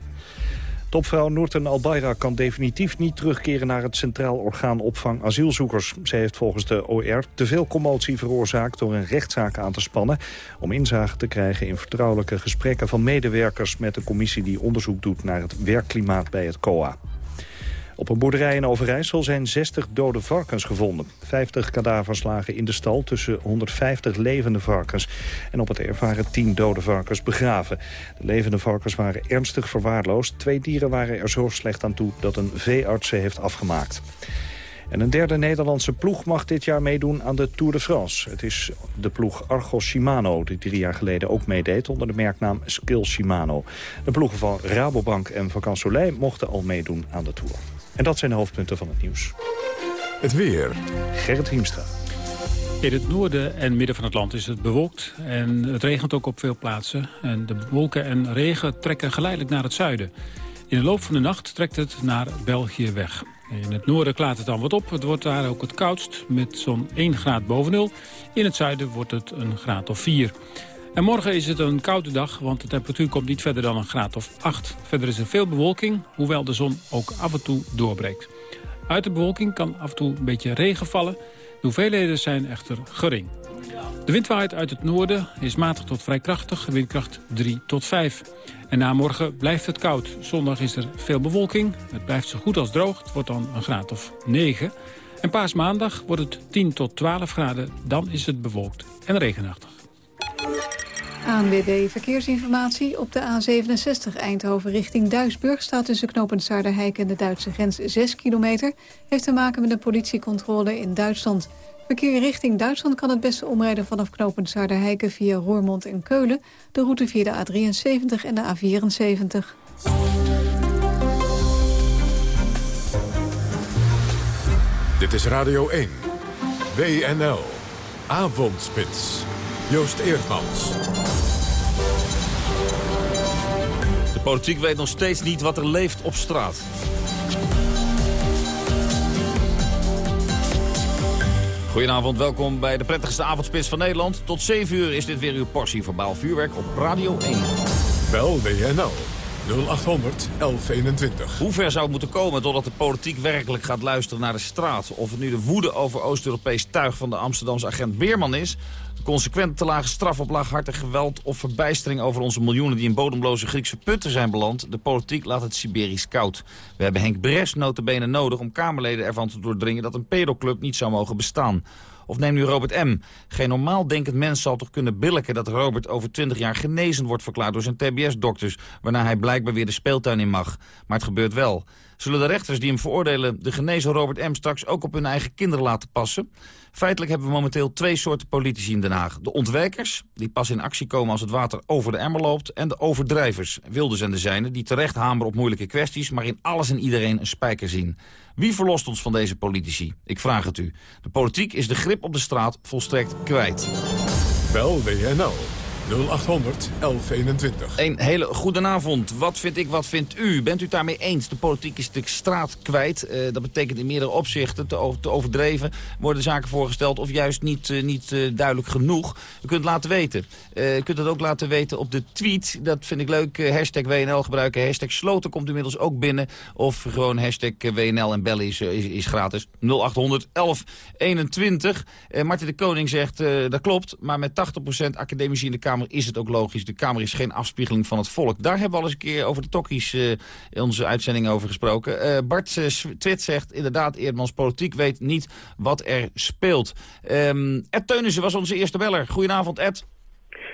Topvrouw Noorten Albayra kan definitief niet terugkeren naar het Centraal Orgaan Opvang Asielzoekers. Ze heeft volgens de OR te veel commotie veroorzaakt door een rechtszaak aan te spannen... om inzage te krijgen in vertrouwelijke gesprekken van medewerkers met de commissie die onderzoek doet naar het werkklimaat bij het COA. Op een boerderij in Overijssel zijn 60 dode varkens gevonden. 50 kadavers lagen in de stal tussen 150 levende varkens. En op het erf waren 10 dode varkens begraven. De levende varkens waren ernstig verwaarloosd. Twee dieren waren er zo slecht aan toe dat een veearts ze heeft afgemaakt. En een derde Nederlandse ploeg mag dit jaar meedoen aan de Tour de France. Het is de ploeg Argos Shimano, die drie jaar geleden ook meedeed... onder de merknaam Skill Shimano. De ploegen van Rabobank en Vacan mochten al meedoen aan de Tour. En dat zijn de hoofdpunten van het nieuws. Het weer. Gerrit Hiemstra. In het noorden en midden van het land is het bewolkt en het regent ook op veel plaatsen. En de wolken en regen trekken geleidelijk naar het zuiden. In de loop van de nacht trekt het naar België weg. In het noorden klaart het dan wat op. Het wordt daar ook het koudst met zo'n 1 graad boven nul. In het zuiden wordt het een graad of 4. En morgen is het een koude dag, want de temperatuur komt niet verder dan een graad of 8. Verder is er veel bewolking, hoewel de zon ook af en toe doorbreekt. Uit de bewolking kan af en toe een beetje regen vallen. De hoeveelheden zijn echter gering. De wind uit het noorden, is matig tot vrij krachtig, windkracht 3 tot 5. En na morgen blijft het koud. Zondag is er veel bewolking, het blijft zo goed als droog, het wordt dan een graad of 9. En paasmaandag wordt het 10 tot 12 graden, dan is het bewolkt en regenachtig. ANWB Verkeersinformatie. Op de A67 Eindhoven richting Duisburg... staat tussen knooppunt Zaarderheiken en de Duitse grens 6 kilometer. Heeft te maken met een politiecontrole in Duitsland. Verkeer richting Duitsland kan het beste omrijden vanaf knooppunt Zaarderheiken... via Roermond en Keulen. De route via de A73 en de A74. Dit is Radio 1. WNL. Avondspits. Joost Eerdmans. De politiek weet nog steeds niet wat er leeft op straat. Goedenavond, welkom bij de prettigste avondspits van Nederland. Tot 7 uur is dit weer uw portie verbaal vuurwerk op Radio 1. Bel WNL 0800 1121. Hoe ver zou het moeten komen totdat de politiek werkelijk gaat luisteren naar de straat? Of het nu de woede over Oost-Europees tuig van de Amsterdamse agent Beerman is... consequent te lage straf op laaghartig geweld... of verbijstering over onze miljoenen die in bodemloze Griekse putten zijn beland... de politiek laat het Siberisch koud. We hebben Henk Bres notabene nodig om Kamerleden ervan te doordringen... dat een pedoclub niet zou mogen bestaan. Of neem nu Robert M. Geen normaal denkend mens zal toch kunnen billiken dat Robert over 20 jaar genezen wordt verklaard door zijn TBS-dokters, waarna hij blijkbaar weer de speeltuin in mag. Maar het gebeurt wel. Zullen de rechters die hem veroordelen de genezen Robert M. straks ook op hun eigen kinderen laten passen? Feitelijk hebben we momenteel twee soorten politici in Den Haag. De ontwijkers, die pas in actie komen als het water over de emmer loopt. En de overdrijvers, Wilders en de zijnen, die terecht hameren op moeilijke kwesties... maar in alles en iedereen een spijker zien. Wie verlost ons van deze politici? Ik vraag het u. De politiek is de grip op de straat volstrekt kwijt. Bel WNL 0800 1121. Een hele goede avond. Wat vind ik, wat vindt u? Bent u daarmee eens? De politiek is de straat kwijt. Eh, dat betekent in meerdere opzichten te, te, overdreven. Worden zaken voorgesteld of juist niet, uh, niet uh, duidelijk genoeg? U kunt het laten weten. u kunt het ook laten weten op de tweet. Dat vind ik leuk. hashtag WNL gebruiken. Hashtag Sloten komt inmiddels ook binnen. Of gewoon hashtag WNL en bellen is, is, is gratis. 0800 1121. Martin de Koning zegt, dat klopt. Maar met 80% academici in de Kamer is het ook logisch. De Kamer is geen afspiegeling van het volk. Daar hebben we al eens een keer over de tokkies in onze uitzending over gesproken. Uh, Bart uh, Twit zegt inderdaad, Eerdmans politiek weet niet wat er speelt. Um, Ed Teunissen was onze eerste beller. Goedenavond, Ed.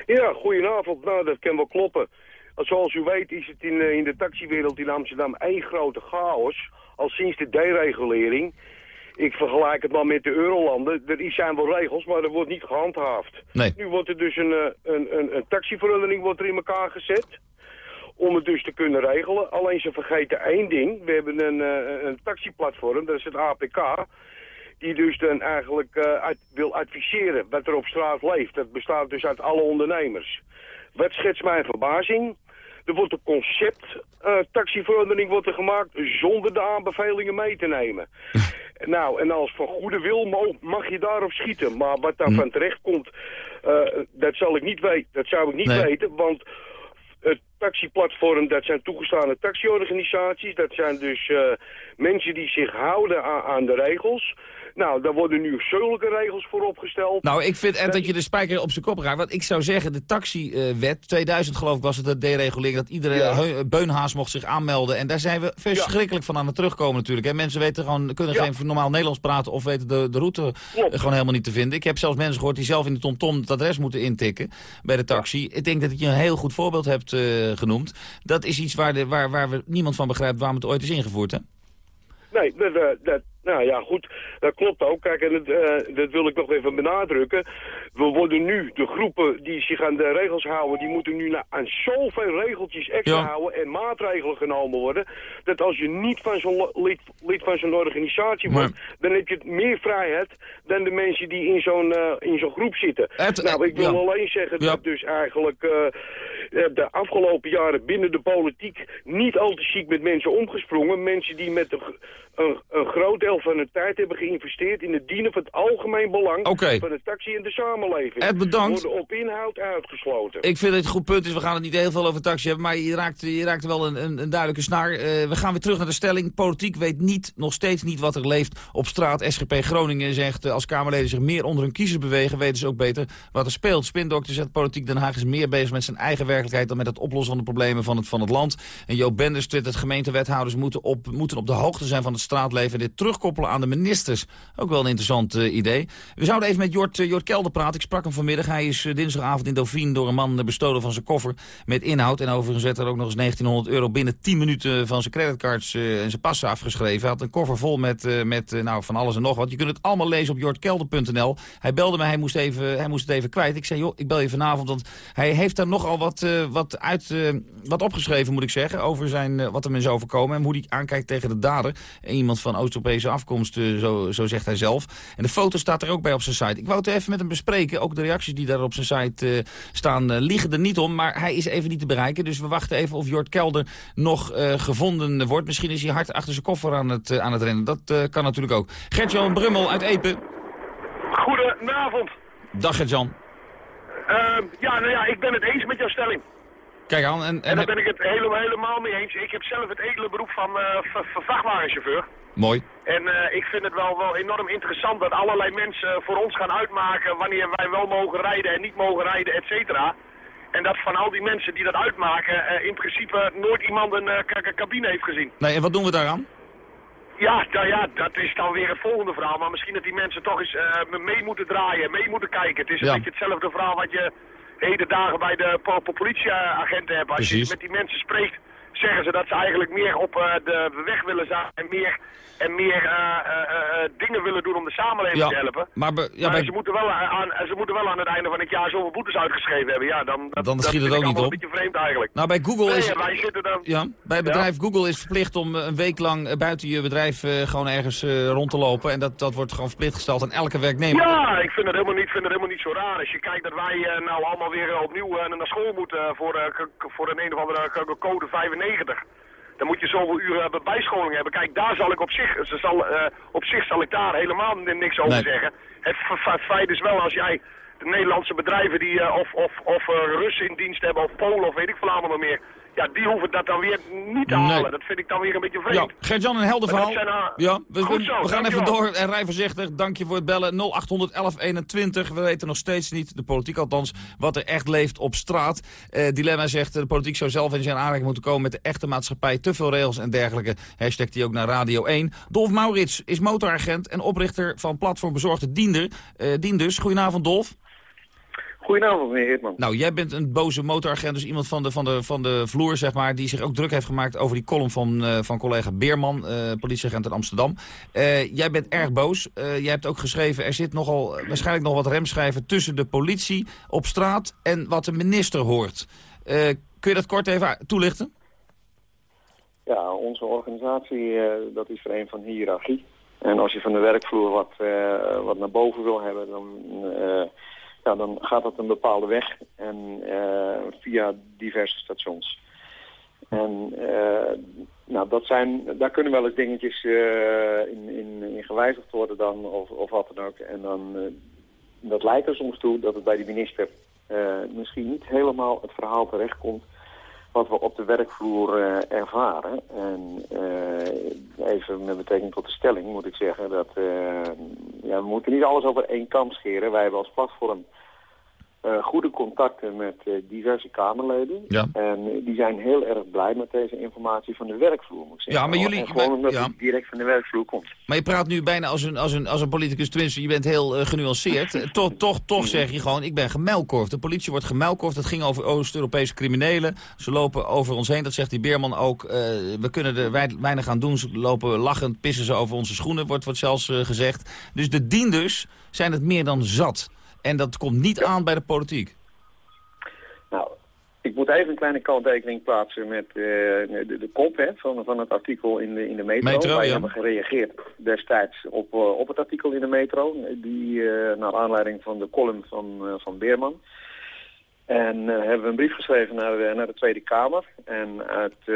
Ja, goedenavond. Nou, dat kan wel kloppen. Zoals u weet is het in, in de taxiwereld in Amsterdam één grote chaos. Al sinds de deregulering ik vergelijk het maar met de eurolanden. Er zijn wel regels, maar er wordt niet gehandhaafd. Nee. Nu wordt er dus een, eh, een, een, een taxiverordening wordt er in elkaar gezet. Om het dus te kunnen regelen. Alleen ze vergeten één ding. We hebben een, uh, een taxiplatform, dat is het APK. Die dus dan eigenlijk uh, uit, wil adviseren wat er op straat leeft. Dat bestaat dus uit alle ondernemers. Wat schetst mijn verbazing? Er wordt een concept uh, taxiverordening wordt er gemaakt zonder de aanbevelingen mee te nemen. nou, en als van goede wil mag je daarop schieten. Maar wat daar hm. terecht komt, uh, dat zal ik niet weten. Dat zou ik niet weten, want het taxiplatform, dat zijn toegestane taxiorganisaties. Dat zijn dus uh, mensen die zich houden aan, aan de regels. Nou, daar worden nu zulke regels voor opgesteld. Nou, ik vind dat je de spijker op zijn kop raakt. Want ik zou zeggen, de taxiwet, 2000 geloof ik was het, de deregulering... dat iedere ja. beunhaas mocht zich aanmelden. En daar zijn we verschrikkelijk van aan het terugkomen natuurlijk. Hè. Mensen weten gewoon, kunnen geen normaal Nederlands praten... of weten de, de route gewoon helemaal niet te vinden. Ik heb zelfs mensen gehoord die zelf in de TomTom het adres moeten intikken... bij de taxi. Ik denk dat je een heel goed voorbeeld hebt uh, genoemd. Dat is iets waar, de, waar, waar we niemand van begrijpt waarom het ooit is ingevoerd, hè? Nee, dat, dat, nou ja, goed, dat klopt ook. Kijk, en het, uh, dat wil ik nog even benadrukken. We worden nu, de groepen die zich aan de regels houden... die moeten nu aan zoveel regeltjes extra houden... en maatregelen genomen worden... dat als je niet van zo'n lid, lid, van zo'n organisatie wordt... dan heb je meer vrijheid dan de mensen die in zo'n uh, in zo'n groep zitten. nou, ik wil alleen zeggen dat dus eigenlijk... Uh, de afgelopen jaren binnen de politiek... niet al te chic met mensen omgesprongen. Mensen die met een, een groot deel van hun tijd hebben geïnvesteerd in het dienen van het algemeen belang okay. van de taxi en de samenleving. Ed, bedankt. Worden op inhoud uitgesloten. Ik vind het een goed punt is, we gaan het niet heel veel over taxi hebben, maar je raakt, je raakt wel een, een, een duidelijke snaar. Uh, we gaan weer terug naar de stelling. Politiek weet niet, nog steeds niet wat er leeft op straat. SGP Groningen zegt, als Kamerleden zich meer onder hun kiezers bewegen, weten ze ook beter wat er speelt. Spindokter zegt, politiek Den Haag is meer bezig met zijn eigen dan met het oplossen van de problemen van het, van het land. En Joop Benders twittert, gemeentewethouders moeten op, moeten op de hoogte zijn van het straatleven dit terugkoppelen aan de ministers. Ook wel een interessant uh, idee. We zouden even met Jort, uh, Jort Kelder praten. Ik sprak hem vanmiddag. Hij is uh, dinsdagavond in Dauphine door een man bestolen van zijn koffer met inhoud. En overigens werd er ook nog eens 1900 euro binnen 10 minuten van zijn creditcards en zijn passen afgeschreven. Hij had een koffer vol met, met nou, van alles en nog wat. Je kunt het allemaal lezen op jortkelder.nl. Hij belde me, hij moest, even, hij moest het even kwijt. Ik zei, joh, ik bel je vanavond, want hij heeft daar nogal wat, wat, uit, wat opgeschreven, moet ik zeggen, over zijn, wat hem is overkomen en hoe hij aankijkt tegen de dader. En iemand van Oost-Europese afkomst, zo, zo zegt hij zelf. En de foto staat er ook bij op zijn site. Ik wou het even met hem bespreken. Ook de reacties die daar op zijn site staan liegen er niet om. Maar hij is even niet te bereiken. Dus we wachten even of Jort Kelder nog gevonden wordt. Misschien is hij hard achter zijn koffer aan het, aan het rennen. Dat kan natuurlijk ook. Gert-Jan Brummel uit Epen. Goedenavond. Dag Gert-Jan. Ehm, ja, nou ja, ik ben het eens met jouw stelling. Kijk aan. En, en, en daar ben ik het helemaal, helemaal mee eens. Ik heb zelf het edele beroep van, van vrachtwagenchauffeur. Mooi. En uh, ik vind het wel, wel enorm interessant dat allerlei mensen voor ons gaan uitmaken wanneer wij wel mogen rijden en niet mogen rijden, et cetera. En dat van al die mensen die dat uitmaken uh, in principe nooit iemand een uh, cabine heeft gezien. Nee, en wat doen we daaraan? Ja, nou ja, dat is dan weer het volgende verhaal. Maar misschien dat die mensen toch eens mee moeten draaien, mee moeten kijken. Het is een ja. beetje hetzelfde verhaal wat je heden dagen bij de po politieagenten hebt. Als Precies. je met die mensen spreekt zeggen ze dat ze eigenlijk meer op eh, de weg willen zijn en meer, en meer eh, eh, dingen willen doen om de samenleving Ja, te helpen. maar be- ja, maar bij- ze, moeten wel aan, ze moeten wel aan het einde van het jaar zoveel boetes uitgeschreven hebben. Ja, dan, dat, Dan dat schiet het vind ik ook niet op. een beetje vreemd eigenlijk. Nou, bij Google Nee, is... ja, wij zitten dan... Ja, bij het bedrijf Google is verplicht om een week lang buiten je bedrijf gewoon ergens rond te lopen. En dat, dat wordt gewoon verplicht gesteld aan elke werknemer. Ja, ik vind het helemaal niet, vind het helemaal niet zo raar. Als je kijkt dat wij nou allemaal weer opnieuw naar school moeten voor, voor een een of andere code 95. Dan moet je zoveel uren hebben bijscholing hebben. Kijk, daar zal ik op zich, ze zal, eh, op zich zal ik daar helemaal ni- niks over Nee. zeggen. Het feit is wel, als jij de Nederlandse bedrijven die eh, of, of, of eh, Russen in dienst hebben, of Polen of weet ik veel allemaal nog meer. Ja, die hoeven dat dan weer niet te Nee. halen. Dat vind ik dan weer een beetje Ja, vreemd. Gert-Jan, een helder verhaal. zijn, ja, we, zo, gaan even door en rij voorzichtig. Dank je voor het bellen. 0800 1121. We weten nog steeds niet, de politiek althans, wat er echt leeft op straat. Eh, Dilemma zegt, de politiek zou zelf in zijn aanraking moeten komen met de echte maatschappij. Te veel regels en dergelijke. Hashtag die ook naar Radio 1. Dolf Maurits is motoragent en oprichter van platform Bezorgde Diender. Eh Dienders, goedenavond Dolf. Goedenavond, meneer Heertman. Nou, jij bent een boze motoragent, dus iemand van de, van de, van de vloer, zeg maar, die zich ook druk heeft gemaakt over die column van, eh, van collega Beerman, eh, politieagent in Amsterdam. Eh, jij bent erg boos. Jij hebt ook geschreven, er zit nogal, waarschijnlijk nog wat remschrijven tussen de politie op straat en wat de minister hoort. Kun je dat kort even toelichten? Ja, onze organisatie, dat is een van hiërarchie. En als je van de werkvloer wat, wat naar boven wil hebben, dan, ja, dan gaat dat een bepaalde weg. En eh, via diverse stations. En eh, nou, dat zijn, daar kunnen wel eens dingetjes eh, in, in, in gewijzigd worden dan, of, of wat dan ook. En dan, dat leidt er soms toe dat het bij de minister misschien niet helemaal het verhaal terechtkomt wat we op de werkvloer eh, ervaren. En eh, even met betrekking tot de stelling moet ik zeggen dat eh, ja, we moeten niet alles over één kam scheren. Wij hebben als platform eh, goede contacten met eh, diverse Kamerleden. Ja. En eh, die zijn heel erg blij met deze informatie van de werkvloer, moet ik zeggen. Ja, maar jullie- En gewoon maar- omdat ja. het direct van de werkvloer komt. Maar je praat nu bijna als een, als een, als een politicus, tenminste, je bent heel genuanceerd. Toch, toch, toch zeg je gewoon, ik ben gemelkorfd. De politie wordt gemelkorfd. Het ging over Oost-Europese criminelen. Ze lopen over ons heen, dat zegt die Beerman ook. We kunnen er wei- weinig aan doen. Ze lopen lachend, pissen ze over onze schoenen, wordt, wordt zelfs gezegd. Dus de dienders zijn het meer dan zat. En dat komt niet aan bij de politiek. Nou, ik moet even een kleine kanttekening plaatsen met eh, de, de kop hè, van, van het artikel in de, in de metro. Metro, Wij ja. hebben gereageerd destijds op, eh, op het artikel in de metro, die eh, naar aanleiding van de column van, van Beerman. En eh, hebben we een brief geschreven naar, de- naar de Tweede Kamer. En uit eh,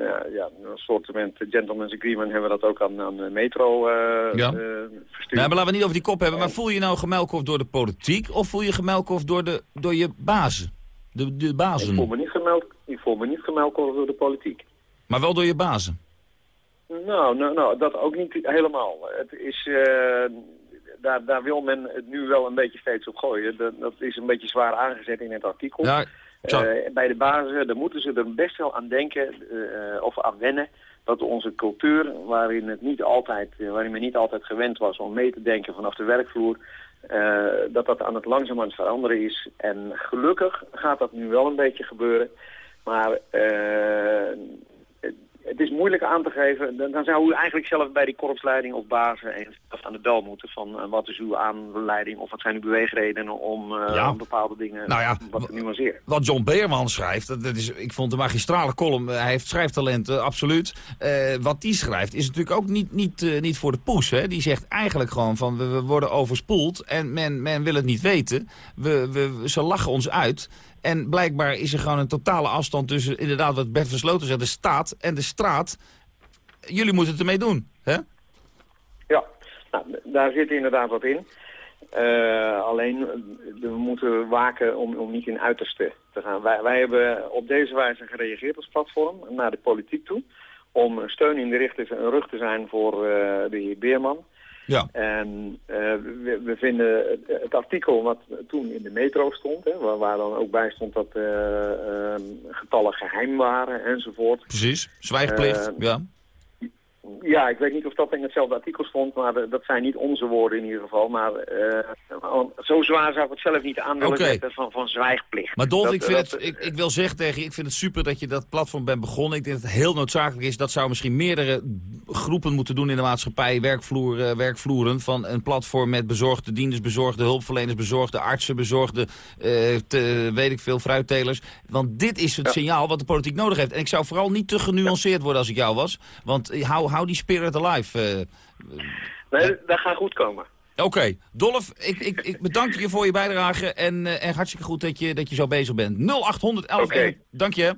ja, ja, een soort gentleman's agreement hebben we dat ook aan, aan de metro eh Ja. verstuurd. Nou, maar laten we niet over die kop hebben. Maar voel je nou gemelkorfd door de politiek of voel je gemelkorfd door, de, door je bazen? De, de Ik bazen. voel me niet gemeld, ik voel me niet gemelkorfd door de politiek. Maar wel door je bazen. Nou, nou, nou, dat ook niet helemaal. Het is, daar, daar wil men het nu wel een beetje steeds op gooien. Dat, dat is een beetje zwaar aangezet in het artikel. Ja. Eh, bij de basis, daar moeten ze er best wel aan denken eh, of aan wennen dat onze cultuur, waarin, het niet altijd, eh, waarin men niet altijd gewend was om mee te denken vanaf de werkvloer, dat dat aan het langzaam aan het veranderen is. En gelukkig gaat dat nu wel een beetje gebeuren. Maar eh, het, is moeilijk aan te geven. Dan, dan zou u eigenlijk zelf bij die korpsleiding of bazen even aan de bel moeten van eh, wat is uw aanleiding of wat zijn uw beweegredenen om, eh, Ja. bepaalde dingen Nou ja, wat te nuanceren. Wat John Beerman schrijft, dat, dat is, ik vond een magistrale column. Eh, Hij heeft schrijftalent, eh, absoluut. Wat die schrijft is natuurlijk ook niet, niet, niet voor de poes. Hè? Die zegt eigenlijk gewoon van we, we worden overspoeld en men, men wil het niet weten. We, we, ze lachen ons uit. En blijkbaar is er gewoon een totale afstand tussen inderdaad wat Bert Versloten zegt, de staat en de straat. Jullie moeten het ermee doen, hè? Ja, nou, daar zit inderdaad wat in. Eh, alleen, eh, we moeten waken om, om niet in uiterste te gaan. Wij, wij hebben op deze wijze gereageerd als platform naar de politiek toe. Om steun in de te, een rug te zijn voor eh, de heer Beerman. Ja. En eh, we, we vinden het, het artikel wat toen in de metro stond, hè, waar, waar dan ook bij stond dat eh, eh, getallen geheim waren enzovoort. Precies, zwijgplicht, Eh, ja. Ja, ik weet niet of dat in hetzelfde artikel stond, maar eh, dat zijn niet onze woorden in ieder geval. Maar uh, zo zwaar zou ik het zelf niet aan willen okay. zetten van, van zwijgplicht. Maar Dolf, ik, vind het, ik, ik, wil zeggen tegen je, ik vind het super dat je dat platform bent begonnen. Ik denk dat het heel noodzakelijk is. Dat zou misschien meerdere groepen moeten doen in de maatschappij, werkvloer, uh, werkvloeren. Van een platform met bezorgde dienders, bezorgde hulpverleners, bezorgde artsen, bezorgde, te, weet ik veel, fruittelers. Want dit is het signaal wat de politiek nodig heeft. En ik zou vooral niet te genuanceerd worden als ik jou was. Want hou, hou die spirit alive. Uh, nee, dat gaat goed komen. Oké, Dolf, ik, ik, ik bedank je voor je bijdrage en, uh, en hartstikke goed dat je, dat je zo bezig bent. 0811, okay. dank je.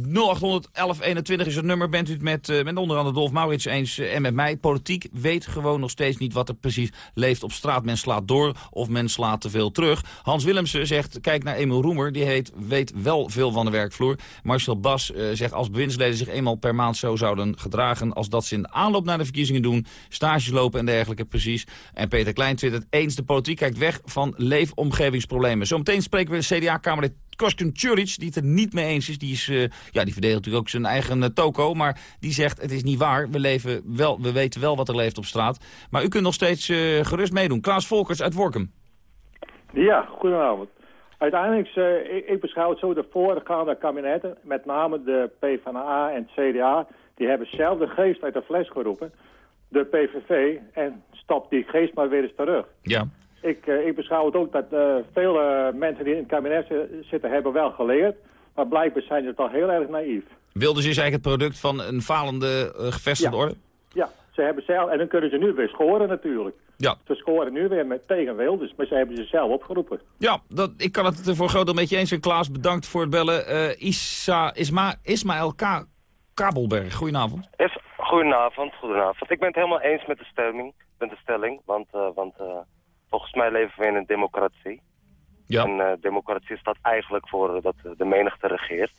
0800 1121 is het nummer. Bent u het met, uh, met onder andere Dolf Maurits eens uh, en met mij. Politiek weet gewoon nog steeds niet wat er precies leeft op straat. Men slaat door of men slaat te veel terug. Hans Willemsen zegt, kijk naar Emil Roemer. Die heet, weet wel veel van de werkvloer. Marcel Bas uh, zegt, als bewindsleden zich eenmaal per maand zo zouden gedragen... als dat ze in de aanloop naar de verkiezingen doen, stages lopen en dergelijke precies. En Peter Klein twittert, eens de politiek kijkt weg van leefomgevingsproblemen. Zometeen spreken we CDA-kamerlid Kostun Curic, die het er niet mee eens is. Die, is, uh, ja, die verdedigt natuurlijk ook zijn eigen uh, toko. Maar die zegt, het is niet waar. We, leven wel, we weten wel wat er leeft op straat. Maar u kunt nog steeds uh, gerust meedoen. Klaas Volkers uit Workum. Ja, goedenavond. Uiteindelijk, ik, ik, beschouw het zo, de voorgaande kabinetten, met name de PvdA en het CDA, die hebben zelf de geest uit de fles geroepen. De PVV, en stop die geest maar weer eens terug. Ja. Ik, uh, ik beschouw het ook dat uh, veel uh, mensen die in het kabinet zitten hebben wel geleerd. Maar blijkbaar zijn ze toch heel erg naïef. Wilders is eigenlijk het product van een falende gevestigde ja. orde? Ja, ze hebben zelf, en dan kunnen ze nu weer scoren natuurlijk. Ja. Ze scoren nu weer met, tegen Wilders, maar ze hebben ze zelf opgeroepen. Ja, dat, ik kan het voor een groot deel met je eens. En Klaas, bedankt voor het bellen. Isa, Isma, Ismaël K. Kabelberg, goedenavond. Is, goedenavond, goedenavond. Ik ben het helemaal eens met de stelling, met de stelling want... want Volgens mij leven we in een democratie. Ja. En uh, democratie staat eigenlijk voor dat de menigte regeert.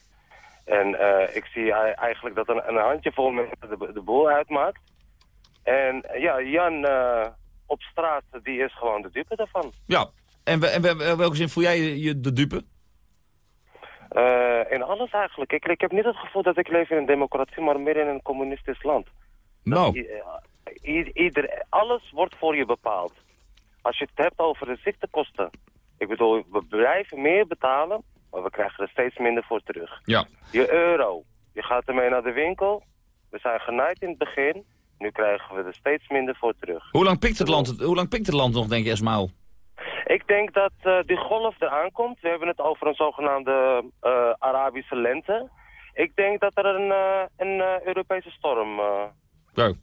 En uh, ik zie eigenlijk dat een, een handjevol mensen de, de boel uitmaakt. En uh, ja, Jan op straat, die is gewoon de dupe daarvan. Ja, en, we, en welke zin voel jij je de dupe? in alles eigenlijk. Ik, ik heb niet het gevoel dat ik leef in een democratie, maar meer in een communistisch land. Nou. ieder, alles wordt voor je bepaald. Als je het hebt over de ziektekosten. Ik bedoel, we blijven meer betalen, maar we krijgen er steeds minder voor terug. Ja. Je euro, je gaat ermee naar de winkel. We zijn genaaid in het begin. Nu krijgen we er steeds minder voor terug. Hoe lang pikt het land, hoe lang pikt het land nog, denk je, Esmaal? Ik denk dat uh, die golf eraan komt. We hebben het over een zogenaamde uh, Arabische lente. Ik denk dat er een, uh, een Europese storm... Ja.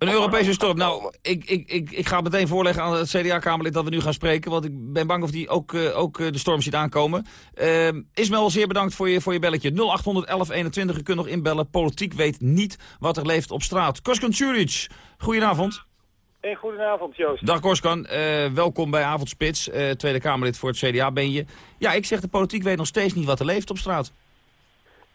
Een Europese storm. Nou, ik, ik, ik, ik ga meteen voorleggen aan het CDA-Kamerlid dat we nu gaan spreken. Want ik ben bang of die ook, uh, ook uh, de storm ziet aankomen. Uh, Ismael, zeer bedankt voor je, voor je belletje. 081121, u kunt nog inbellen. Politiek weet niet wat er leeft op straat. Koskan Curic, goedenavond. Hey, goedenavond, Joost. Dag Koskan, welkom bij Avondspits. Tweede Kamerlid voor het CDA ben je. Ja, ik zeg de politiek weet nog steeds niet wat er leeft op straat.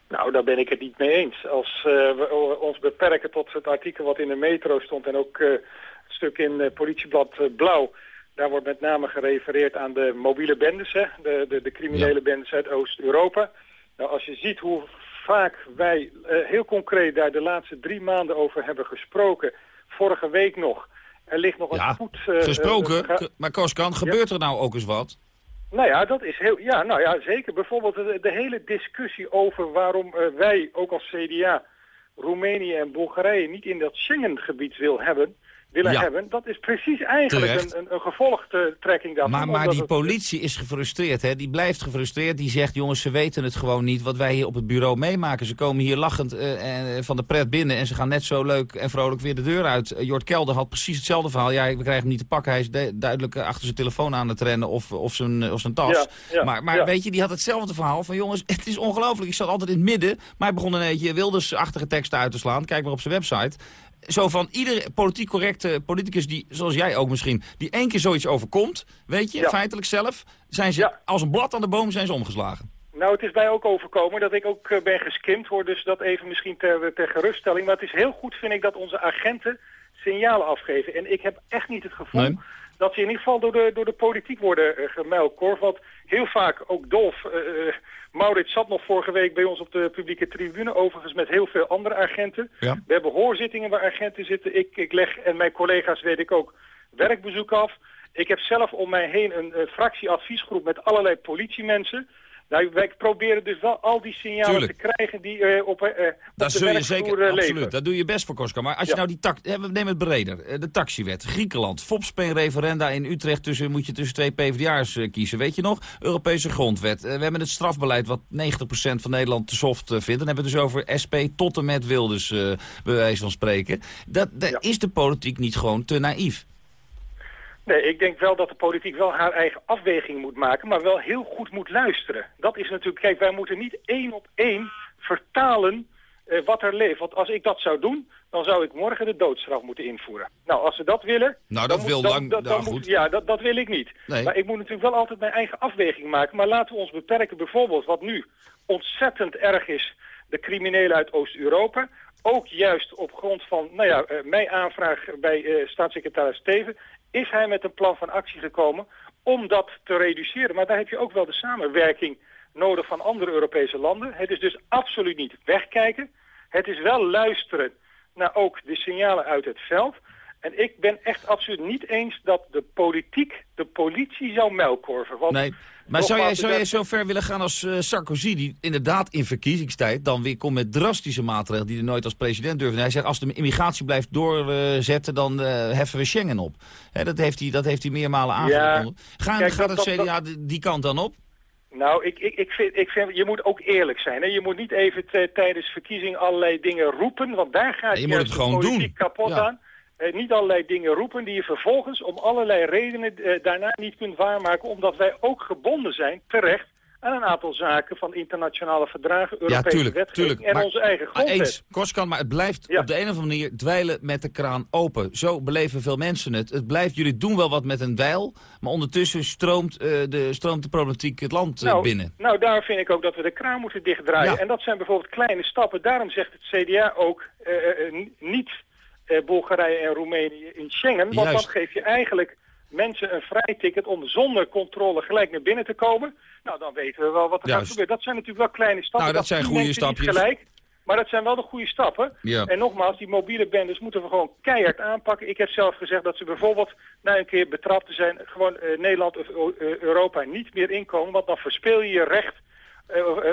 Nou, daar ben ik het niet mee eens. Als uh, we ons beperken tot het artikel wat in de metro stond... en ook uh, het stuk in uh, politieblad Blauw... daar wordt met name gerefereerd aan de mobiele bendes... Hè, de, de, de criminele ja. bendes uit Oost-Europa. Nou, als je ziet hoe vaak wij heel concreet daar de laatste drie maanden over hebben gesproken... vorige week nog... Er ligt nog een ja, goed... gesproken, maar Koskan, gebeurt ja. er nou ook eens wat? Nou ja, dat is heel, ja, nou ja, zeker. Bijvoorbeeld de, hele discussie over waarom uh, wij, ook als CDA, Roemenië en Bulgarije niet in dat Schengengebied wil hebben, willen Ja. hebben. Dat is precies eigenlijk een, een, een gevolgtrekking daarvan. Maar, maar die het- politie is gefrustreerd, hè? Die blijft gefrustreerd. Die zegt, jongens, ze weten het gewoon niet wat wij hier op het bureau meemaken. Ze komen hier lachend eh, eh, van de pret binnen en ze gaan net zo leuk en vrolijk weer de deur uit. Eh, Jort Kelder had precies hetzelfde verhaal. Ja, we krijgen hem niet te pakken. Hij is de- duidelijk achter zijn telefoon aan het rennen of, of, zijn, of zijn tas. Ja, ja, maar maar weet je, die had hetzelfde verhaal van, jongens, het is ongelooflijk. Ik zat altijd in het midden, maar hij begon een beetje Wilders-achtige teksten uit te slaan. Kijk maar op zijn website. Zo van iedere politiek correcte politicus die, zoals jij ook misschien, die één keer zoiets overkomt, weet je, Ja. feitelijk zelf, zijn ze als een blad aan de boom zijn ze omgeslagen. Nou, het is mij ook overkomen dat ik ook eh, ben geskimd hoor, dus dat even misschien ter, ter geruststelling. Maar het is heel goed, vind ik, dat onze agenten signalen afgeven. En ik heb echt niet het gevoel Nee. Dat ze in ieder geval door de, door de politiek worden uh, gemelkorfd. Want heel vaak, ook Dolf, uh, Maurits zat nog vorige week bij ons op de publieke tribune, overigens met heel veel andere agenten. Ja. We hebben hoorzittingen waar agenten zitten. Ik, ik leg, en mijn collega's weet ik ook, werkbezoek af. Ik heb zelf om mij heen een, een fractieadviesgroep met allerlei politiemensen. Nou, wij proberen dus wel al die signalen Tuurlijk. te krijgen die uh, op, uh, op dat de zul je zeker, uh, absoluut. Dat doe je best voor Koska. Maar als je nou die tak, eh, we nemen het breder. Eh, De taxiwet, Griekenland, Fopspeen referenda in Utrecht tussen, moet je tussen twee PvdA'ers eh, kiezen. Weet je nog? Europese grondwet. Eh, we hebben het strafbeleid wat 90% van Nederland te soft eh, vindt. Dan hebben we het dus over SP tot en met Wilders, eh bij wijze van spreken. Dat, dat Is de politiek niet gewoon te naïef? Nee, ik denk wel dat de politiek wel haar eigen afweging moet maken, maar wel heel goed moet luisteren. Dat is natuurlijk, kijk, wij moeten niet één op één vertalen eh, wat er leeft. Want als ik dat zou doen, dan zou ik morgen de doodstraf moeten invoeren. Nou, als ze dat willen... Nou, dat moet- wil dan- lang- dan- nou, dan moet- goed. ja, dat, dat wil ik niet. Nee. Maar ik moet natuurlijk wel altijd mijn eigen afweging maken. Maar laten we ons beperken bijvoorbeeld wat nu ontzettend erg is... de criminelen uit Oost-Europa. Ook juist op grond van nou ja, eh, mijn aanvraag bij eh, staatssecretaris Steven... is hij met een plan van actie gekomen om dat te reduceren. Maar daar heb je ook wel de samenwerking nodig van andere Europese landen. Het is dus absoluut niet wegkijken. Het is wel luisteren naar ook de signalen uit het veld. En ik ben echt absoluut niet eens dat de politiek de politie zou melkorven. Want Nee. Maar zou jij, zou jij zo ver willen gaan als eh, Sarkozy, die inderdaad in verkiezingstijd dan weer komt met drastische maatregelen die hij nooit als president durfde. Hij zegt, als de immigratie blijft doorzetten, dan eh, heffen we Schengen op. Hè, dat, heeft hij, dat heeft hij meermalen aangekondigd. Gaan, kijk, gaat dat- het CDA die- die kant dan op? Nou, ik, ik, ik, vind, ik vind, je moet ook eerlijk zijn. Hè? Je moet niet even tijdens verkiezing allerlei dingen roepen, want daar gaat Nee, je moet juist het gewoon de politiek doen. kapot Ja. aan. Eh, niet allerlei dingen roepen die je vervolgens om allerlei redenen eh, daarna niet kunt waarmaken, omdat wij ook gebonden zijn, terecht, aan een aantal zaken van internationale verdragen, Europese ja, tuurlijk, wetgeving tuurlijk. en maar, onze eigen maar grondwet. eens, Korskan, maar het blijft op de een of andere manier dweilen met de kraan open. Zo beleven veel mensen het. Het blijft, jullie doen wel wat met een dweil, maar ondertussen stroomt, eh, de, stroomt de problematiek het land nou, binnen. Nou, daar vind ik ook dat we de kraan moeten dichtdraaien. Ja. En dat zijn bijvoorbeeld kleine stappen. Daarom zegt het CDA ook niet Bulgarije en Roemenië in Schengen. Want Juist. dan geef je eigenlijk mensen een vrij ticket om zonder controle gelijk naar binnen te komen. Nou, dan weten we wel wat er gaat gebeuren. Dat zijn natuurlijk wel kleine stappen. Nou, dat zijn goede stapjes. Gelijk, maar dat zijn wel de goede stappen. Ja. En nogmaals, die mobiele bendes moeten we gewoon keihard aanpakken. Ik heb zelf gezegd dat ze bijvoorbeeld, na een keer betrapt te zijn, gewoon eh, Nederland of eh, Europa niet meer inkomen. Want dan verspeel je je recht eh, eh,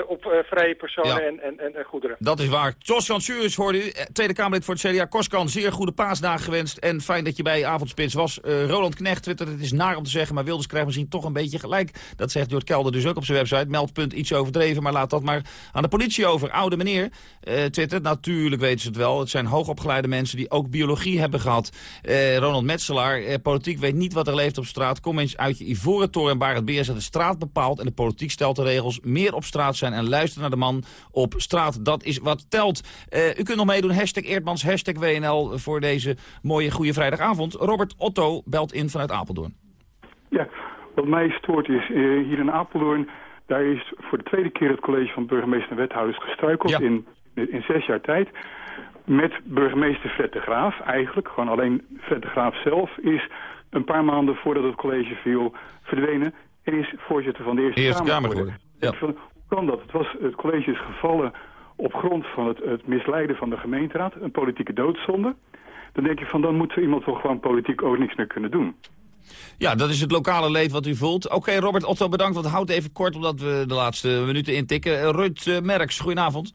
op eh, vrije personen Ja. en, en, en, en goederen. Dat is waar. Toscan Suris hoorde u, eh, Tweede Kamerlid voor het CDA. Koskan, zeer goede paasdagen gewenst. En fijn dat je bij Avondspits was. Eh, Roland Knecht twittert, het is naar om te zeggen, maar Wilders krijgt misschien toch een beetje gelijk. Dat zegt Jort Kelder dus ook op zijn website. Meldpunt iets overdreven, maar laat dat maar aan de politie over. Oude meneer eh twittert, natuurlijk weten ze het wel. Het zijn hoogopgeleide mensen die ook biologie hebben gehad. Eh, Ronald Metselaar, eh, politiek weet niet wat er leeft op straat. Kom eens uit je ivoren toren, Barend Beers. Dat de straat bepaalt en de politiek stelt de regels. Meer op straat zijn en luisteren naar de man op straat. Dat is wat telt. Eh, u kunt nog meedoen. Hashtag Eerdmans, hashtag WNL voor deze mooie goede vrijdagavond. Robert Otto belt in vanuit Apeldoorn. Ja, wat mij stoort is, eh, hier in Apeldoorn... daar is voor de tweede keer het college van burgemeester en wethouders gestruikeld... In, in zes jaar tijd. Met burgemeester Fred de Graaf eigenlijk. Gewoon alleen Fred de Graaf zelf is een paar maanden voordat het college viel verdwenen... en is voorzitter van de Eerste, Eerste Kamer geworden. Van, Dat? Het, was, het college is gevallen op grond van het, het misleiden van de gemeenteraad. Een politieke doodzonde. Dan denk je van, dan moet zo iemand toch gewoon politiek ook niks meer kunnen doen. Ja, dat is het lokale leed wat u voelt. Oké, Robert Otto, bedankt. Want houd even kort, omdat we de laatste minuten intikken. Eh, Rut eh, Merks, goedenavond.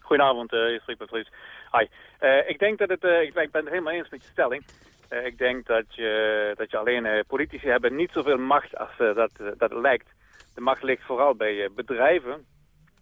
Goedenavond, eh je spreekt met Ruud. Hi. Eh, ik denk dat het, eh, ik, ik ben het helemaal eens met je stelling. Eh, ik denk dat je, dat je alleen eh, politici hebben niet zoveel macht als eh, dat, eh, dat lijkt. De macht ligt vooral bij eh, bedrijven.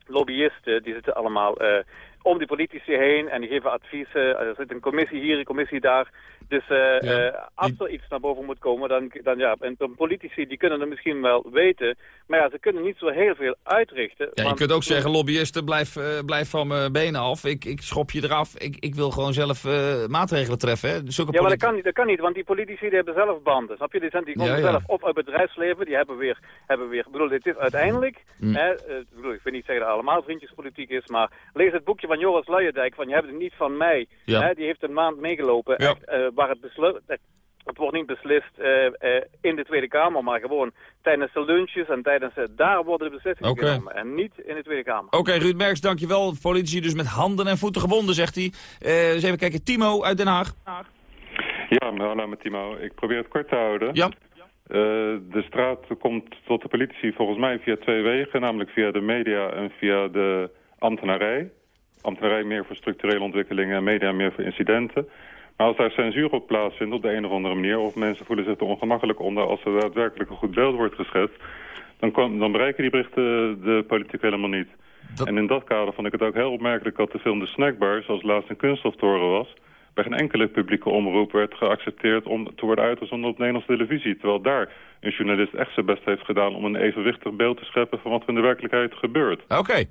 Lobbyisten, die zitten allemaal eh, om die politici heen en die geven adviezen. Er zit een commissie hier, een commissie daar. Dus eh, eh, als er iets naar boven moet komen, dan, dan ja, en politici die kunnen het misschien wel weten. Maar ja, ze kunnen niet zo heel veel uitrichten. Ja, je want- kunt ook zeggen, lobbyisten, blijf, eh, blijf van mijn benen af. Ik, ik schop je eraf. Ik, ik wil gewoon zelf maatregelen treffen. Hè. Zulke Ja, maar dat kan, niet, dat kan niet, want die politici die hebben zelf banden. Snap je? Die, zijn, die komen Ja, ja. zelf op uit het bedrijfsleven. Die hebben weer, hebben weer... Ik bedoel, dit is uiteindelijk... Hm. Hè, ik, bedoel, ik wil niet zeggen dat allemaal vriendjespolitiek is, maar lees het boekje van Joris Luijendijk van Je hebt het niet van mij. Hè, die heeft een maand meegelopen. Ja. Echt, waar het besluit... eh, het wordt niet beslist uh, uh, in de Tweede Kamer, maar gewoon tijdens de lunches en tijdens uh, daar worden de beslissingen okay. genomen. En niet in de Tweede Kamer. Oké, okay, Ruud Merks, dankjewel. Politici dus met handen en voeten gebonden, zegt hij. eens even kijken, Timo uit Den Haag. Ja, hallo met Timo. Ik probeer het kort te houden. Ja. de straat komt tot de politie volgens mij via twee wegen, namelijk via de media en via de ambtenarij. Ambtenarij meer voor structurele ontwikkelingen en media meer voor incidenten. Maar als daar censuur op plaatsvindt op de een of andere manier... of mensen voelen zich er ongemakkelijk onder als er daadwerkelijk een goed beeld wordt geschetst... dan, kom, dan bereiken die berichten de politiek helemaal niet. En in dat kader vond ik het ook heel opmerkelijk dat de film De Snackbar... zoals laatst een kunststoftoren was... bij geen enkele publieke omroep werd geaccepteerd om te worden uitgezonden op Nederlandse televisie. Terwijl daar een journalist echt zijn best heeft gedaan om een evenwichtig beeld te scheppen van wat er in de werkelijkheid gebeurt. Oké.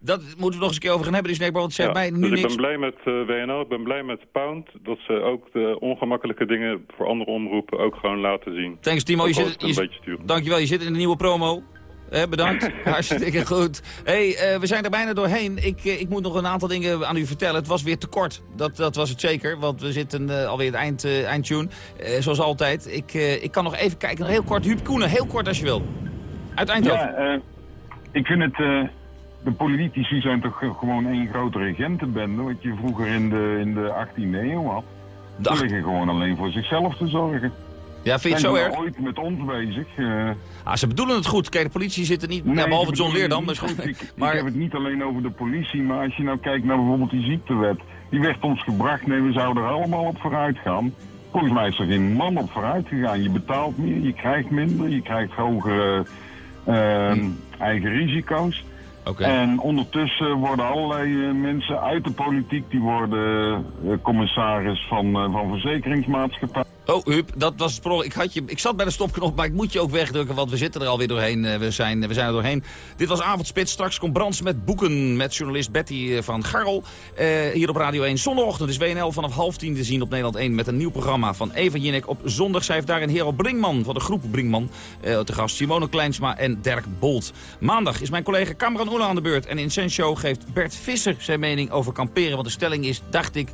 Dat moeten we nog eens een keer over gaan hebben, die snackbar, want het zegt mij nu dus niks. ik ben blij met uh, WNL, ik ben blij met Pound... dat ze ook de ongemakkelijke dingen voor andere omroepen ook gewoon laten zien. Thanks Timo, je zit, je, je dankjewel, je zit in de nieuwe promo. Eh, bedankt, hartstikke goed. hey, uh, we zijn er bijna doorheen. Ik, uh, ik moet nog een aantal dingen aan u vertellen. Het was weer te kort, dat, dat was het zeker. Want we zitten alweer het eind, eindtune, zoals altijd. Ik, ik kan nog even kijken, nog heel kort. Huub Koenen, heel kort als je wil. Uit Eindhoven. Ja, ik vind het de politici zijn toch gewoon één grote regentenbende, wat je vroeger in de, in de 18e eeuw had. Ze liggen gewoon alleen voor zichzelf te zorgen. Ja, vind je het zo erg? ooit met ons bezig. Uh... Ah, ze bedoelen het goed. Kijk, de politie zit er niet... Nee, behalve John Leerdam. Dus... Ik, maar... ik heb het niet alleen over de politie, maar als je nou kijkt naar bijvoorbeeld die ziektewet. Die werd ons gebracht, nee, we zouden er allemaal op vooruit gaan. Volgens mij is er geen man op vooruit gegaan. Je betaalt meer, je krijgt minder, je krijgt hogere uh, hm. eigen risico's. En ondertussen worden allerlei uh, mensen uit de politiek, die worden uh, commissaris van, uh, van verzekeringsmaatschappijen. Oh, Huub, dat was het Ik, had je, ik zat bij de stopknop, maar ik moet je ook wegdrukken, want we zitten er alweer doorheen. we, zijn, we zijn er doorheen. Dit was Avondspits. Straks komt Brands met boeken met journalist Betty van Garrel. hier op Radio 1. Zondagochtend is WNL vanaf half tien te zien op Nederland 1 met een nieuw programma van Eva Jinek. Op zondag schrijft daarin Hero Brinkman van de groep Brinkman. te gast Simone Kleinsma en Dirk Bolt. Maandag is mijn collega Cameron Oela aan de beurt. En in zijn show geeft Bert Visser zijn mening over kamperen. Want de stelling is, dacht ik,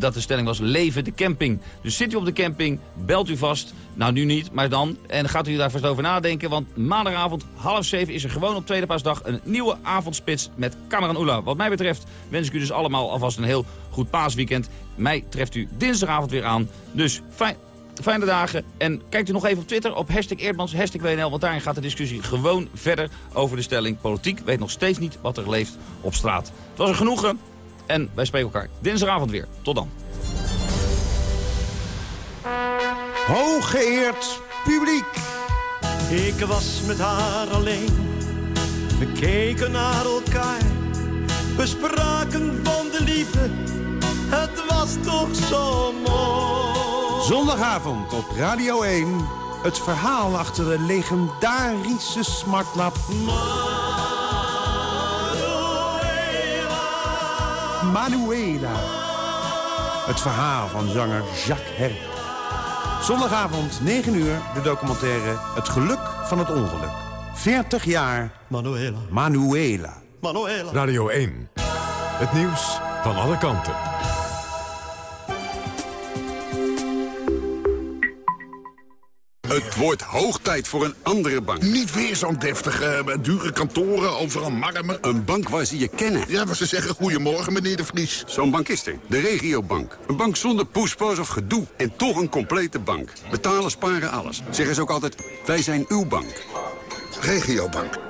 dat de stelling was leven de camping. Dus zit u op de camping, belt u vast. Nou, nu niet, maar dan. En gaat u daar vast over nadenken. Want maandagavond, half zeven, is er gewoon op Tweede Paasdag... een nieuwe avondspits met Cameron Oela. Wat mij betreft wens ik u dus allemaal alvast een heel goed paasweekend. Mij treft u dinsdagavond weer aan. Dus fijn, fijne dagen. En kijkt u nog even op Twitter op hashtag Eerdmans, hashtag WNL. Want daarin gaat de discussie gewoon verder over de stelling. Politiek weet nog steeds niet wat er leeft op straat. Het was een genoegen. En wij spreken elkaar dinsdagavond weer. Tot dan. Hooggeëerd publiek. Ik was met haar alleen. We keken naar elkaar. We spraken van de liefde. Het was toch zo mooi. Zondagavond op Radio 1. Het verhaal achter de legendarische smartlap. Manuela. Het verhaal van zanger Jacques Herp. Zondagavond, 9 uur, de documentaire Het Geluk van het Ongeluk. 40 jaar Manuela. Manuela. Manuela. Radio 1. Het nieuws van alle kanten. Het wordt hoog tijd voor een andere bank. Niet weer zo'n deftige, dure kantoren, overal marmer. Een bank waar ze je kennen. Ja, waar ze zeggen goedemorgen, meneer de Vries. Zo'n bank is er. De regiobank. Een bank zonder poespas of gedoe. En toch een complete bank. Betalen, sparen, alles. Zeggen ze ook altijd, wij zijn uw bank. Regiobank.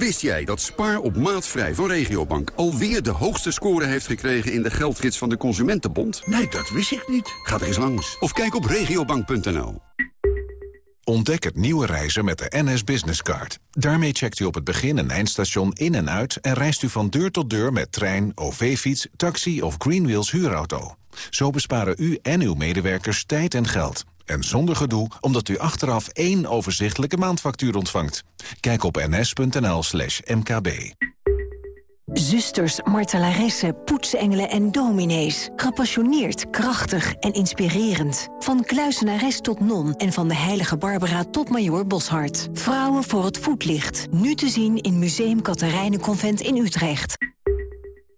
Wist jij dat Spaar op maatvrij van Regiobank alweer de hoogste score heeft gekregen in de geldgids van de Consumentenbond? Nee, dat wist ik niet. Ga er eens langs of kijk op regiobank.nl. Ontdek het nieuwe reizen met de NS Business Card. Daarmee checkt u op het begin- en eindstation in en uit... en reist u van deur tot deur met trein, OV-fiets, taxi of Greenwheels huurauto. Zo besparen u en uw medewerkers tijd en geld. En zonder gedoe, omdat u achteraf één overzichtelijke maandfactuur ontvangt. Kijk op ns.nl slash mkb. Zusters, martelaressen, poetsengelen en dominees. Gepassioneerd, krachtig en inspirerend. Van kluisenares tot non en van de heilige Barbara tot Major Boshart. Vrouwen voor het voetlicht. Nu te zien in Museum Katharijnenconvent in Utrecht.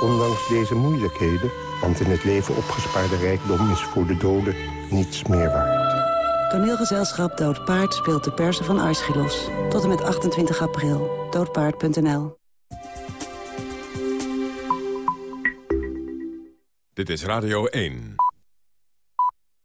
Ondanks deze moeilijkheden, want in het leven opgespaarde rijkdom is voor de doden niets meer waard. Toneelgezelschap Dood Paard speelt de persen van Aeschylus. Tot en met 28 april. Doodpaard.nl Dit is Radio 1.